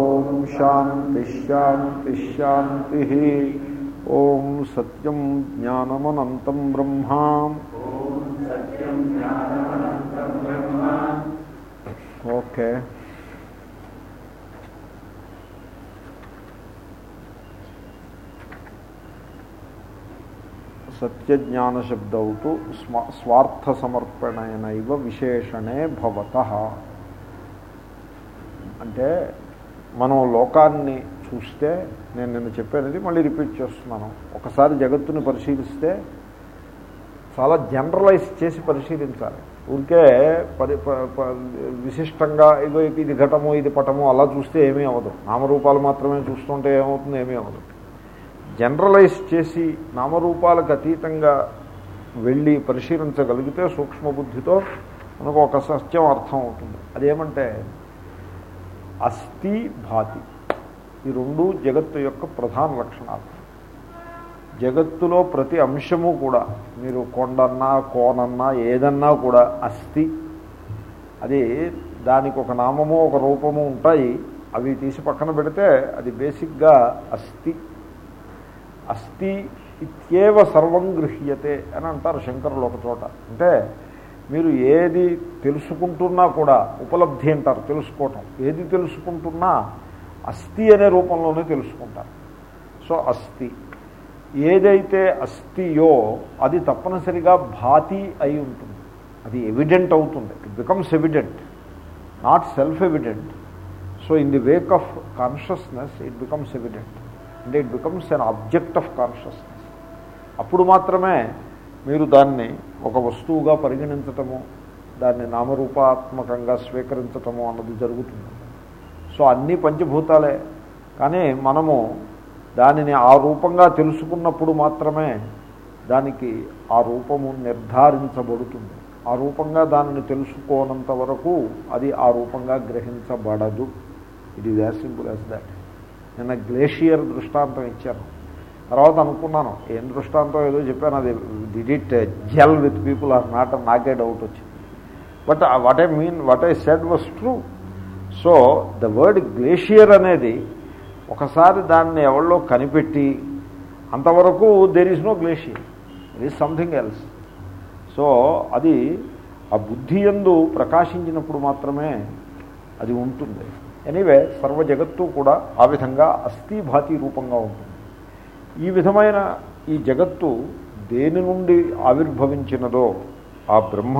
ఓం శాంతి శాంతి శాంతి ఓం సత్యం జ్ఞానమనంతం Brahma okay సత్యజ్ఞానశబ్దౌతు స్మ స్వార్థసమర్పణైనైవ విశేషణే భవత అంటే మనం లోకాన్ని చూస్తే నేను నిన్న చెప్పానది మళ్ళీ రిపీట్ చేస్తున్నాను. ఒకసారి జగత్తుని పరిశీలిస్తే చాలా జనరలైజ్ చేసి పరిశీలించాలి. ఊరికే పరి ప- విశిష్టంగా ఇదో ఇది ఘటము ఇది పటము అలా చూస్తే ఏమీ అవ్వదు. నామరూపాలు మాత్రమే చూస్తుంటే ఏమవుతుంది ఏమీ అవ్వదు. జనరలైజ్ చేసి నామరూపాలకు అతీతంగా వెళ్ళి పరిశీలించగలిగితే సూక్ష్మబుద్ధితో మనకు ఒక సత్యం అర్థం అవుతుంది. అదేమంటే అస్థి భాతి. ఈ రెండు జగత్తు యొక్క ప్రధాన లక్షణాలు. జగత్తులో ప్రతి అంశము కూడా మీరు కొండన్నా కోనన్నా ఏదన్నా కూడా అస్థి. అది దానికి ఒక నామము ఒక రూపము ఉంటాయి. అవి తీసి పక్కన పెడితే అది బేసిక్గా అస్థి. అస్థి ఇత్యేవ సర్వం గృహ్యతే అని అంటారు శంకరులు ఒక చోట. అంటే మీరు ఏది తెలుసుకుంటున్నా కూడా ఉపలబ్ధి అంటారు తెలుసుకోవటం. ఏది తెలుసుకుంటున్నా అస్థి అనే రూపంలోనే తెలుసుకుంటారు. సో అస్థి. ఏదైతే అస్థియో అది తప్పనిసరిగా భాతి అయి ఉంటుంది. అది ఎవిడెంట్ అవుతుంది. It becomes evident not self evident so in the wake of consciousness it becomes evident అంటే it becomes an object of consciousness అప్పుడు మాత్రమే మీరు దాన్ని ఒక వస్తువుగా పరిగణించటము దాన్ని నామరూపాత్మకంగా స్వీకరించటము అన్నది జరుగుతుంది. సో అన్నీ పంచభూతాలే. కానీ మనము దానిని ఆ రూపంగా తెలుసుకున్నప్పుడు మాత్రమే దానికి ఆ రూపము నిర్ధారించబడుతుంది. ఆ రూపంగా దానిని తెలుసుకోనంత వరకు అది ఆ రూపంగా గ్రహించబడదు. It is as simple as that నిన్న గ్లేషియర్ దృష్టాంతం ఇచ్చాను తర్వాత అనుకున్నాను ఏం దృష్టాంతం ఏదో చెప్పాను అది did it gel with people or not నాకే డౌట్ వచ్చింది. But what I mean what I said was true so the word glacier అనేది ఒకసారి దాన్ని ఎవరిలో కనిపెట్టి అంతవరకు there is no glacier it is something else so అది ఆ బుద్ధి ఎందు ప్రకాశించినప్పుడు మాత్రమే అది ఉంటుంది. ఎనీవే సర్వ జగత్తు కూడా ఆ విధంగా అస్థిభాతి రూపంగా ఉంటుంది. ఈ విధమైన ఈ జగత్తు దేని నుండి ఆవిర్భవించినదో ఆ బ్రహ్మ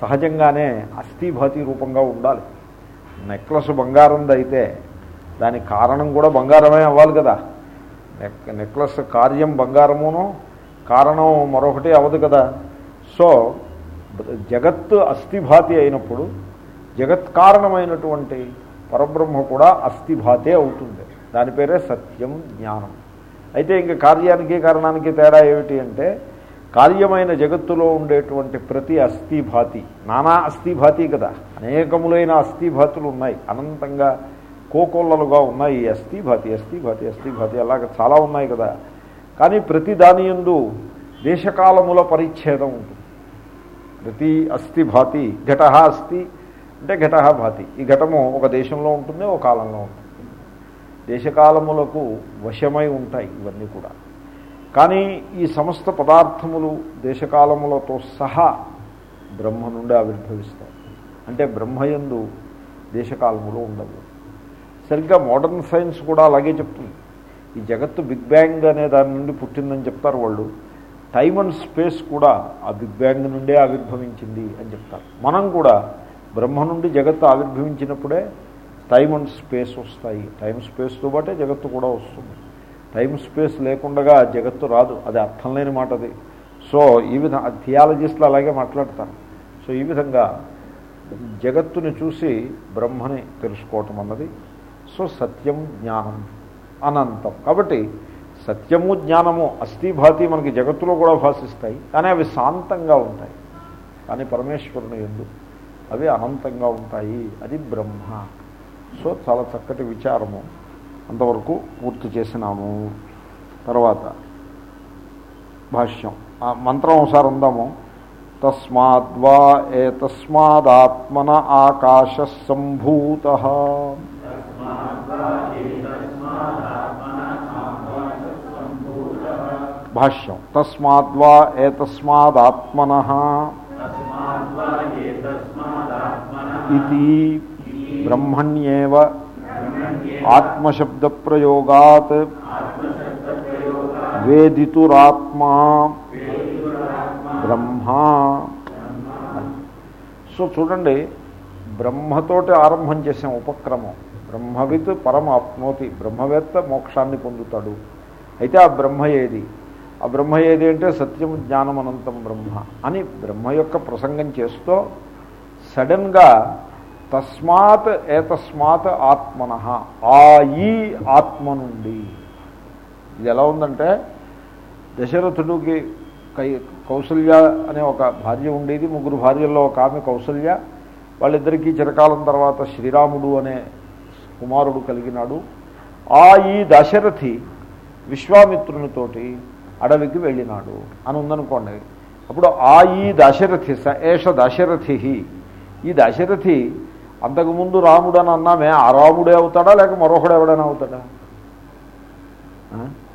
సహజంగానే అస్థిభాతి రూపంగా ఉండాలి. నెక్లెస్ బంగారందైతే దాని కారణం కూడా బంగారమే అవ్వాలి కదా. నెక్ నెక్లెస్ కార్యం బంగారమును కారణం మరొకటి అవ్వదు కదా. సో జగత్తు అస్థిభాతి అయినప్పుడు జగత్ కారణమైనటువంటి పరబ్రహ్మ కూడా అస్థిభాతే అవుతుంది. దాని పేరే సత్యం జ్ఞానం. అయితే ఇంకా కార్యానికి కారణానికి తేడా ఏమిటి అంటే కార్యమైన జగత్తులో ఉండేటువంటి ప్రతి అస్థిభాతి నానా అస్థిభాతి కదా అనేకములైన అస్థిభాతులు ఉన్నాయి అనంతంగా కోకొల్లలుగా ఉన్నాయి ఈ అస్థిభాతి అస్థిభాతి అస్థిభాతి అలాగ చాలా ఉన్నాయి కదా. కానీ ప్రతి దాని యందు దేశకాలముల పరిచ్ఛేదం ఉంటుంది. ప్రతి అస్థిభాతి ఘటహ అస్థి అంటే ఘట భాతి. ఈ ఘటము ఒక దేశంలో ఉంటుంది ఒక కాలంలో ఉంటుంది. దేశకాలములకు వశమై ఉంటాయి ఇవన్నీ కూడా. కానీ ఈ సమస్త పదార్థములు దేశకాలములతో సహా బ్రహ్మ నుండి ఆవిర్భవిస్తాయి. అంటే బ్రహ్మయందు దేశకాలములు ఉండవు. సరిగ్గా మోడర్న్ సైన్స్ కూడా అలాగే చెప్తుంది. ఈ జగత్తు బిగ్ బ్యాంగ్ అనే దాని నుండి పుట్టిందని చెప్తారు వాళ్ళు. టైమ్ అండ్ స్పేస్ కూడా ఆ బిగ్ బ్యాంగ్ నుండే ఆవిర్భవించింది అని చెప్తారు. మనం కూడా బ్రహ్మ నుండి జగత్తు ఆవిర్భవించినప్పుడే టైమ్ అండ్ స్పేస్ వస్తాయి. టైం స్పేస్తో పాటే జగత్తు కూడా వస్తుంది. టైం స్పేస్ లేకుండా జగత్తు రాదు. అది అర్థం లేని మాట అది. సో ఈ విధంగా థియాలజిస్టులు అలాగే మాట్లాడతారు. సో ఈ విధంగా జగత్తుని చూసి బ్రహ్మని తెలుసుకోవటం అన్నది. సో సత్యం జ్ఞానం అనంతం. కాబట్టి సత్యము జ్ఞానము అస్థిభాతి మనకి జగత్తులో కూడా భాషిస్తాయి కానీ అవి శాంతంగా ఉంటాయి. కానీ పరమేశ్వరుని ఎందు అవి అనంతంగా ఉంటాయి. అది బ్రహ్మ. సో చాలా చక్కటి విచారము అంతవరకు పూర్తి చేసినాము. తర్వాత భాష్యం. ఆ మంత్రం ఒకసారి ఉందాము. తస్మాద్వా ఏతస్మాదాత్మన ఆకాశ సంభూత భాష్యం. తస్మాద్వా ఏతస్మాదాత్మన ఇది బ్రహ్మణ్యేవ ఆత్మశబ్ద ప్రయోగాత్ వేదితురాత్మా బ్రహ్మా సో చూడండి బ్రహ్మతోటి ఆరంభం చేసాం ఉపక్రమం. బ్రహ్మవిత్ పరమ బ్రహ్మవేత్త మోక్షాన్ని పొందుతాడు. అయితే ఆ బ్రహ్మ ఏది? ఆ బ్రహ్మ ఏది అంటే సత్యం జ్ఞానం అనంతం బ్రహ్మ అని బ్రహ్మ యొక్క ప్రసంగం చేస్తూ సడన్గా తస్మాత్ ఏతస్మాత్ ఆత్మన ఆ ఈ ఆత్మ నుండి. ఇది ఎలా ఉందంటే దశరథుడికి కై కౌసల్య అనే ఒక భార్య ఉండేది ముగ్గురు భార్యల్లో ఒక ఆమె కౌసల్య. వాళ్ళిద్దరికీ చిరకాలం తర్వాత శ్రీరాముడు అనే కుమారుడు కలిగినాడు. ఆ ఈ దశరథి విశ్వామిత్రునితోటి అడవికి వెళ్ళినాడు అని ఉందనుకోండి. అప్పుడు ఆ ఈ దశరథి స ఏష దశరథి ఈ దశరథి అంతకుముందు రాముడు అని అన్నామే ఆ రాముడే అవుతాడా లేక మరొకడు ఎవడైనా అవుతాడా?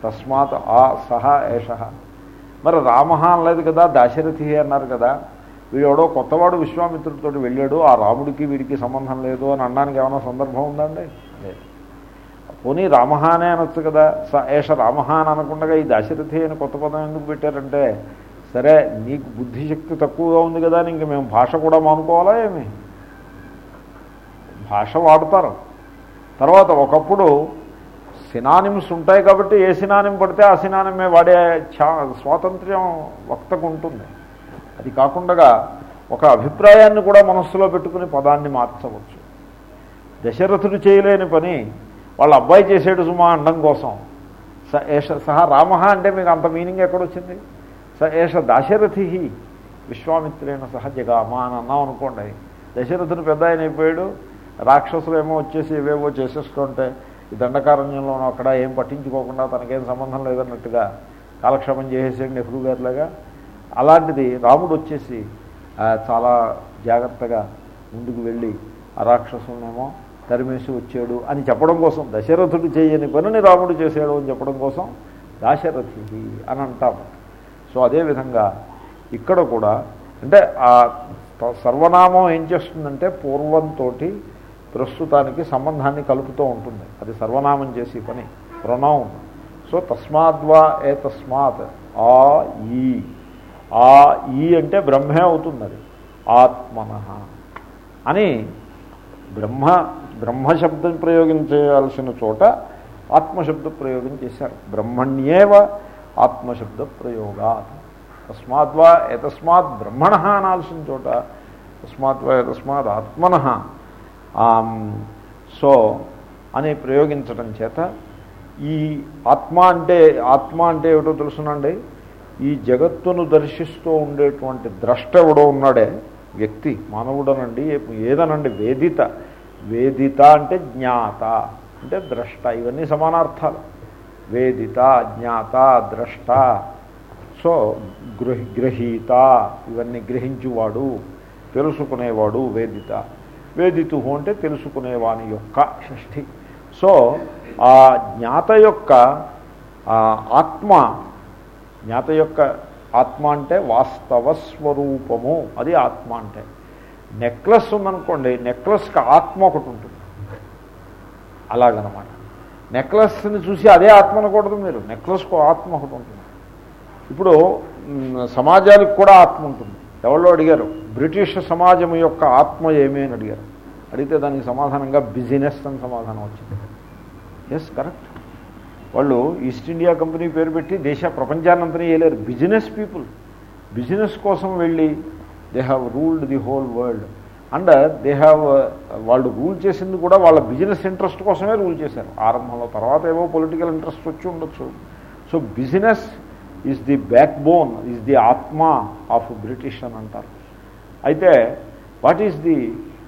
తస్మాత్ ఆ సహ ఏష. మరి రామ అనలేదు కదా దాశరథి అన్నారు కదా. వీడెవడో కొత్తవాడు విశ్వామిత్రుడితో వెళ్ళాడు ఆ రాముడికి వీడికి సంబంధం లేదు అని అనడానికి ఏమైనా సందర్భం ఉందండి? లేదు. పోనీ రామహానే అనొచ్చు కదా స ఏష రామహాన్ అనకుండా ఈ దాశరథి అని కొత్త పదం ఎందుకు పెట్టారంటే సరే నీకు బుద్ధిశక్తి తక్కువగా ఉంది కదా ఇంక మేము భాష కూడా మానుకోవాలా ఏమి? భాష వాడతారు. తర్వాత ఒకప్పుడు సినానిమ్స్ ఉంటాయి కాబట్టి ఏ సినానిం పడితే ఆ సినానిమే వాడే స్వాతంత్ర్యం వక్తకు ఉంటుంది. అది కాకుండా ఒక అభిప్రాయాన్ని కూడా మనస్సులో పెట్టుకుని పదాన్ని మార్చవచ్చు. దశరథుడు చేయలేని పని వాళ్ళ అబ్బాయి చేసేడు సుమా అండం కోసం. స ఏష సహా రామ అంటే మీకు అంత మీనింగ్ ఎక్కడొచ్చింది? స ఏష దాశరథి విశ్వామిత్రేణ సహ జగామ అని అన్నాం అనుకోండి. దశరథుడు పెద్ద ఆయన అయిపోయాడు. రాక్షసులు ఏమో వచ్చేసి ఇవేవో చేసేస్తుంటే ఈ దండకారణ్యంలోనూ అక్కడ ఏం పట్టించుకోకుండా తనకేం సంబంధం లేదన్నట్టుగా కాలక్షేపం చేసేసాడు నెహ్రూ గారిలాగా. అలాంటిది రాముడు వచ్చేసి చాలా జాగ్రత్తగా ముందుకు వెళ్ళి ఆ రాక్షసులనేమో తరిమేసి వచ్చాడు అని చెప్పడం కోసం దశరథుడు చేయని పనిని రాముడు చేశాడు అని చెప్పడం కోసం దాశరథి అని అంటాము సో అదేవిధంగా ఇక్కడ కూడా అంటే ఆ సర్వనామం ఏం చేస్తుందంటే పూర్వంతో ప్రస్తుతానికి సంబంధాన్ని కలుపుతూ ఉంటుంది. అది సర్వనామం చేసి పని ప్రొనౌన్. సో తస్మాద్వా ఏ తస్మాత్? ఆ ఈ. ఆ ఈ అంటే బ్రహ్మే అవుతుంది అది ఆత్మన. అని బ్రహ్మ బ్రహ్మశబ్దం ప్రయోగించాల్సిన చోట ఆత్మశబ్ద ప్రయోగం చేశారు. బ్రహ్మణ్యేవ ఆత్మశబ్ద ప్రయోగా తస్మాద్వా ఏతస్మాత్ బ్రహ్మణ అనాల్సిన చోట తస్మాద్వా ఏతస్మాత్ ఆత్మన. సో అని ప్రయోగించడం చేత ఈ ఆత్మ అంటే ఆత్మ అంటే ఏమిటో తెలుసునండి? ఈ జగత్తును దర్శిస్తూ ఉండేటువంటి ద్రష్ట ఎవడో ఉన్నాడే వ్యక్తి మానవుడనండి ఏదనండి? వేదిత. వేదిత అంటే జ్ఞాత అంటే ద్రష్ట ఇవన్నీ సమానార్థాలు. వేదిత జ్ఞాత ద్రష్ట. సో గృహ గ్రహీత ఇవన్నీ గ్రహించువాడు తెలుసుకునేవాడు వేదిత. వేదితు అంటే తెలుసుకునేవాని యొక్క షష్ఠి. సో ఆ జ్ఞాత యొక్క ఆత్మ జ్ఞాత యొక్క ఆత్మ అంటే వాస్తవ స్వరూపము. అది ఆత్మ అంటే. నెక్లెస్ ఉందనుకోండి నెక్లెస్కి ఆత్మ ఒకటి ఉంటుంది. అలాగనమాట. నెక్లెస్ని చూసి అదే ఆత్మ అనకూడదు మీరు. నెక్లెస్కు ఆత్మ ఒకటి ఉంటుంది. ఇప్పుడు సమాజానికి కూడా ఆత్మ ఉంటుంది. ఎవరో అడిగారు బ్రిటిష్ సమాజం యొక్క ఆత్మ ఏమీ? అని అడిగారు. అడిగితే దానికి సమాధానంగా బిజినెస్ అని సమాధానం వచ్చింది. ఎస్ కరెక్ట్ వాళ్ళు ఈస్ట్ ఇండియా కంపెనీ పేరు పెట్టి దేశ ప్రపంచాన్నంతనే వేయలేరు బిజినెస్ పీపుల్. బిజినెస్ కోసం వెళ్ళి they have ruled the whole world and they have వాళ్ళు రూల్ చేసింది కూడా వాళ్ళ బిజినెస్ ఇంట్రెస్ట్ కోసమే రూల్ చేశారు. ఆరంభంలో తర్వాత ఏవో పొలిటికల్ ఇంట్రెస్ట్ వచ్చి ఉండొచ్చు. So business is the back bone is the atma of British అని అంటారు. అయితే వాట్ ఈస్ ది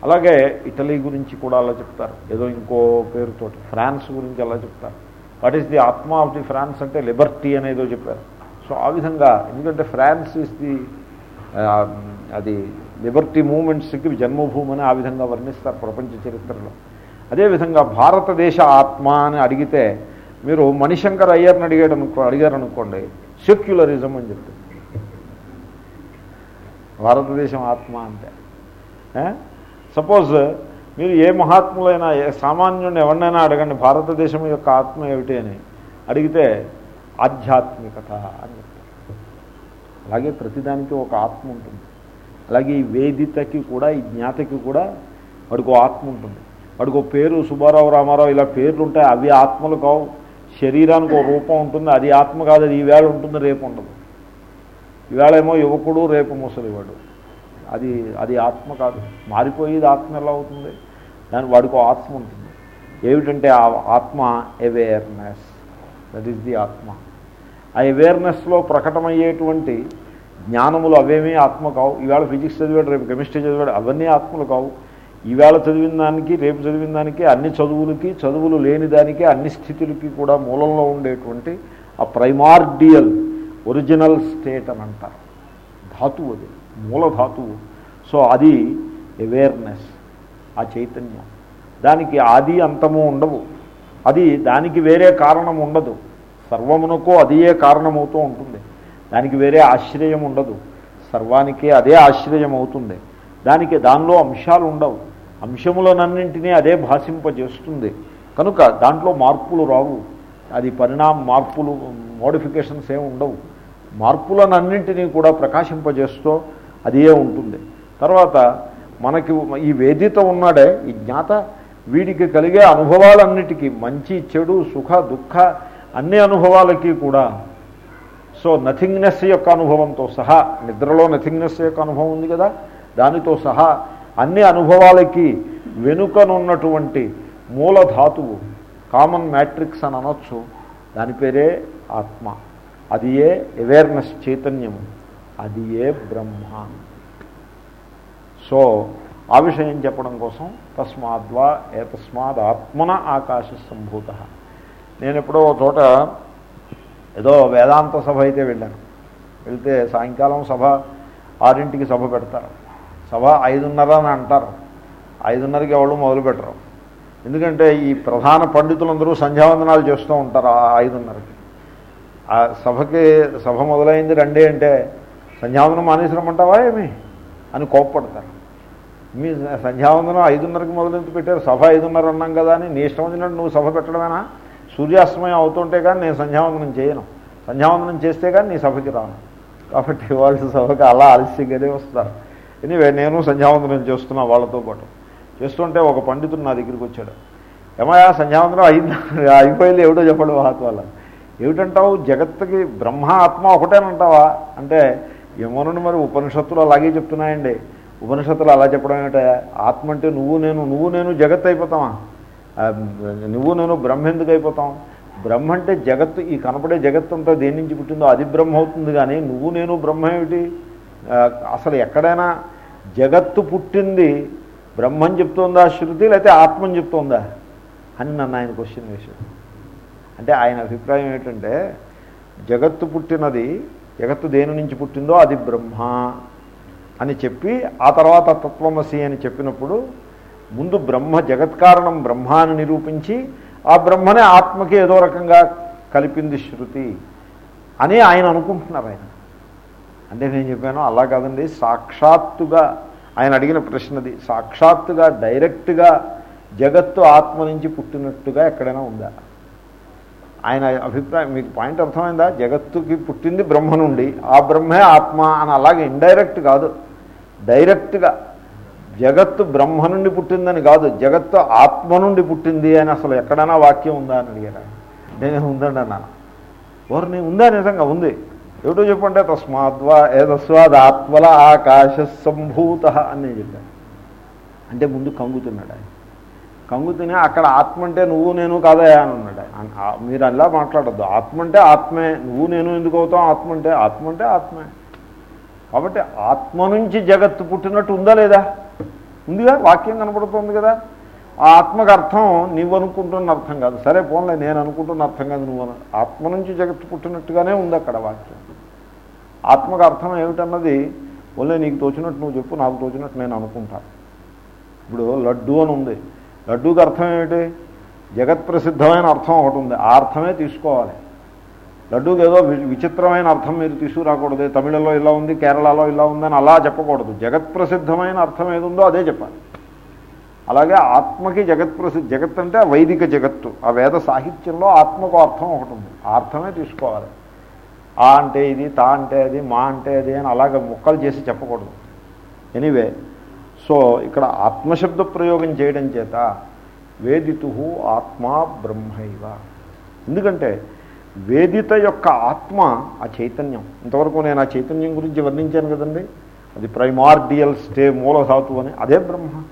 అలాగే ఇటలీ గురించి కూడా అలా చెప్తారు. ఏదో ఇంకో పేరుతోటి ఫ్రాన్స్ గురించి అలా చెప్తారు. What is the atma of the France అంటే లిబర్టీ అనేదో చెప్పారు. సో ఆ విధంగా ఎందుకంటే ఫ్రాన్స్ ఈస్ ది అది లిబర్టీ మూమెంట్స్కి జన్మభూమి అని ఆ విధంగా వర్ణిస్తారు ప్రపంచ చరిత్రలో. అదేవిధంగా భారతదేశ ఆత్మ అని అడిగితే మీరు మణిశంకర్ అయ్యర్ని అడిగాడు అనుకో అడిగారు అనుకోండి సెక్యులరిజం అని చెప్తారు. భారతదేశం ఆత్మ అంటే. సపోజ్ మీరు ఏ మహాత్ములైనా ఏ సామాన్యుడిని ఎవరినైనా అడగండి భారతదేశం యొక్క ఆత్మ ఏమిటి అని అడిగితే ఆధ్యాత్మికత అని చెప్తారు. అలాగే ప్రతిదానికి ఒక ఆత్మ ఉంటుంది. అలాగే ఈ వేదితకి కూడా ఈ జ్ఞాతకి కూడా వాడికి ఆత్మ ఉంటుంది. వాడికి పేరు సుబ్బారావు రామారావు ఇలా పేర్లు ఉంటాయి అవి ఆత్మలు కావు. శరీరానికి ఒక రూపం ఉంటుంది అది ఆత్మ కాదు అది ఈవేళ ఉంటుంది రేపు ఉండదు ఈవేళేమో యువకుడు రేపు ముసలివాడు. అది అది ఆత్మ కాదు. మారిపోయేది ఆత్మ ఎలా అవుతుంది? దాని వాడికి ఆత్మ ఉంటుంది. ఏమిటంటే ఆ ఆత్మ అవేర్నెస్ దట్ ఈస్ ది ఆత్మ. ఆ అవేర్నెస్లో ప్రకటమయ్యేటువంటి జ్ఞానములు అవేమీ ఆత్మ కావు. ఈవేళ ఫిజిక్స్ చదివాడు రేపు కెమిస్ట్రీ చదివాడు అవన్నీ ఆత్మలు కావు. ఈవేళ చదివిన దానికి రేపు చదివిన దానికి అన్ని చదువులకి చదువులు లేని దానికి అన్ని స్థితులకి కూడా మూలంలో ఉండేటువంటి ఆ ప్రైమార్డియల్ ఒరిజినల్ స్టేట్ అని అంటారు. ధాతువు అది మూల ధాతువు. సో అది అవేర్నెస్ ఆ చైతన్యం. దానికి ఆది అంతము ఉండవు. అది దానికి వేరే కారణం ఉండదు. సర్వమునకు అదియే కారణమవుతూ ఉంటుంది. దానికి వేరే ఆశ్రయం ఉండదు. సర్వానికి అదే ఆశ్రయం అవుతుంది దానికి దానిలో అంశాలు ఉండవు. అంశములనన్నింటినీ అదే భాషింపజేస్తుంది. కనుక దాంట్లో మార్పులు రావు. అది పరిణామ మార్పులు మోడిఫికేషన్స్ ఏమి ఉండవు. మార్పులనన్నింటినీ కూడా ప్రకాశింపజేస్తూ అదే ఉంటుంది. తర్వాత మనకి ఈ వేదిత ఉన్నాడే ఈ జ్ఞాత వీడికి కలిగే అనుభవాలన్నిటికీ మంచి చెడు సుఖ దుఃఖ అన్ని అనుభవాలకి కూడా. సో నథింగ్నెస్ యొక్క అనుభవంతో సహా నిద్రలో నథింగ్నెస్ యొక్క అనుభవం ఉంది కదా దానితో సహా అన్ని అనుభవాలకి వెనుకనున్నటువంటి మూల ధాతువు కామన్ మ్యాట్రిక్స్ అని అనొచ్చు. దాని పేరే ఆత్మ. అది ఏ? అవేర్నెస్ చైతన్యము. అది ఏ? బ్రహ్మ. సో ఆ విషయం చెప్పడం కోసం? తస్మాద్వా ఏతస్మాద్ ఆత్మన ఆకాశ సంభూత. నేను ఎప్పుడో ఒక చోట ఏదో వేదాంత సభ అయితే వెళ్ళాను. వెళ్తే సాయంకాలం సభ ఆరింటికి సభ పెడతారు. సభ ఐదున్నర అని అంటారు. ఐదున్నరకి ఎవరు మొదలు పెట్టరు ఎందుకంటే ఈ ప్రధాన పండితులందరూ సంధ్యావందనాలు చేస్తూ ఉంటారు ఆ ఐదున్నరకి. ఆ సభకి సభ మొదలైంది రండి అంటే సంధ్యావందనం మానేసిరమ్మంటావా ఏమి? అని కోప్పడతారు. మీ సంధ్యావందనం ఐదున్నరకి మొదలెందుకు పెట్టారు? సభ ఐదున్నర అన్నాం కదా అని నీ ఇష్టం వచ్చినట్టు నువ్వు సభ పెట్టడమేనా? సూర్యాస్తమయం అవుతుంటే కానీ నేను సంధ్యావందనం చేయను. సంధ్యావందనం చేస్తే కానీ నీ సభకి రాను. కాబట్టి వాళ్ళు సభకు అలా ఆలస్యంగానే వస్తారు. ఎనివే నేను సంధ్యావందనం చేస్తున్నా వాళ్ళతో పాటు. చేస్తుంటే ఒక పండితుడు నా దగ్గరికి వచ్చాడు. ఏమయా సంధ్యావందనం అయిందా? అయిపోయింది ఏమిటో చెప్పండి మహాత్వాల. ఏమిటంటావు? జగత్తుకి బ్రహ్మ ఆత్మ ఒకటేనంటావా? అంటే ఏమోనండి మరి ఉపనిషత్తులు అలాగే చెప్తున్నాయండి. ఉపనిషత్తులు అలా చెప్పడం ఏమిటా ఆత్మ అంటే నువ్వు నేను నువ్వు నేను జగత్ అయిపోతావా నువ్వు నేను బ్రహ్మ ఎందుకు అయిపోతాం? బ్రహ్మ అంటే జగత్తు ఈ కనపడే జగత్తు అంతా దేని నుంచి పుట్టిందో అది బ్రహ్మ అవుతుంది కానీ నువ్వు నేను బ్రహ్మ ఏమిటి? అసలు ఎక్కడైనా జగత్తు పుట్టింది బ్రహ్మని చెప్తోందా శృతి లేకపోతే ఆత్మని చెప్తోందా అని నన్ను ఆయన క్వశ్చన్ వేశాడు. అంటే ఆయన అభిప్రాయం ఏంటంటే జగత్తు పుట్టినది జగత్తు దేని నుంచి పుట్టిందో అది బ్రహ్మ అని చెప్పి ఆ తర్వాత తత్వమసి అని చెప్పినప్పుడు ముందు బ్రహ్మ జగత్కారణం బ్రహ్మ అని నిరూపించి ఆ బ్రహ్మనే ఆత్మకి ఏదో రకంగా కలిపింది శృతి అని ఆయన అనుకుంటున్నారు ఆయన. అంటే నేను చెప్పాను అలా కాదండి. సాక్షాత్తుగా ఆయన అడిగిన ప్రశ్నది. సాక్షాత్తుగా డైరెక్ట్గా జగత్తు ఆత్మ నుంచి పుట్టినట్టుగా ఎక్కడైనా ఉందా? ఆయన అభిప్రాయం మీకు పాయింట్ అర్థమైందా? జగత్తుకి పుట్టింది బ్రహ్మ నుండి. ఆ బ్రహ్మే ఆత్మ అని అలాగే ఇండైరెక్ట్ కాదు. డైరెక్ట్గా జగత్తు బ్రహ్మ నుండి పుట్టిందని కాదు. జగత్తు ఆత్మ నుండి పుట్టింది అని అసలు ఎక్కడైనా వాక్యం ఉందా అని అడిగారు నేను ఉందండి అన్నాను ఓర్ని ఉందా నిజంగా? ఉంది. ఏమిటో చెప్పంటే తస్మాద్వా ఏదస్వాద్ ఆత్మల ఆకాశ సంభూత అని నేను చెప్పాను అంటే ముందు కంగుతున్నాడు ఆయన. కంగుతిని అక్కడ ఆత్మ అంటే నువ్వు నేను కాదయా అని ఉన్నాడు మీరు అలా మాట్లాడద్దు. ఆత్మ అంటే ఆత్మే నువ్వు నేను ఎందుకు అవుతాం? ఆత్మ అంటే ఆత్మ. అంటే ఆత్మే కాబట్టి ఆత్మ నుంచి జగత్తు పుట్టినట్టు ఉందా లేదా? ఉందిగా వాక్యం కనపడుతుంది కదా. ఆ ఆత్మకు అర్థం నువ్వు అనుకుంటున్న అర్థం కాదు. సరే పోన్లే నేను అనుకుంటున్న అర్థం కాదు. నువ్వు ఆత్మ నుంచి జగత్తు పుట్టినట్టుగానే ఉంది అక్కడ వాక్యం. ఆత్మకు అర్థం ఏమిటన్నది ఓన్లీ నీకు తోచినట్టు నువ్వు చెప్పు నాకు తోచినట్టు నేను అనుకుంటాను ఇప్పుడు లడ్డు అని ఉంది. లడ్డూకి అర్థం ఏమిటి? జగత్ ప్రసిద్ధమైన అర్థం ఒకటి ఉంది. ఆ అర్థమే తీసుకోవాలి. లడ్డూకి ఏదో వి- విచిత్రమైన అర్థం మీరు తీసుకురాకూడదు. తమిళలో ఇలా ఉంది కేరళలో ఇలా ఉందని అలా చెప్పకూడదు. జగత్ ప్రసిద్ధమైన అర్థం ఏది ఉందో అదే చెప్పాలి. అలాగే ఆత్మకి జగత్ప్రసిద్ధి జగత్ అంటే వైదిక జగత్తు. ఆ వేద సాహిత్యంలో ఆత్మకు అర్థం ఒకటి ఉంది. ఆ అర్థమే తీసుకోవాలి. ఆ అంటే ఇది తా అంటే అది మా అంటే అది అని అలాగ ముక్కలు చేసి చెప్పకూడదు. ఎనీవే సో ఇక్కడ ఆత్మశబ్ద ప్రయోగం చేయడం చేత వేదితు ఆత్మా బ్రహ్మైవ. ఎందుకంటే వేదిత యొక్క ఆత్మ ఆ చైతన్యం. ఇంతవరకు నేను ఆ చైతన్యం గురించి వర్ణించాను కదండి. అది ప్రైమార్డియల్ స్టే మూలధాతు అని. అదే బ్రహ్మ.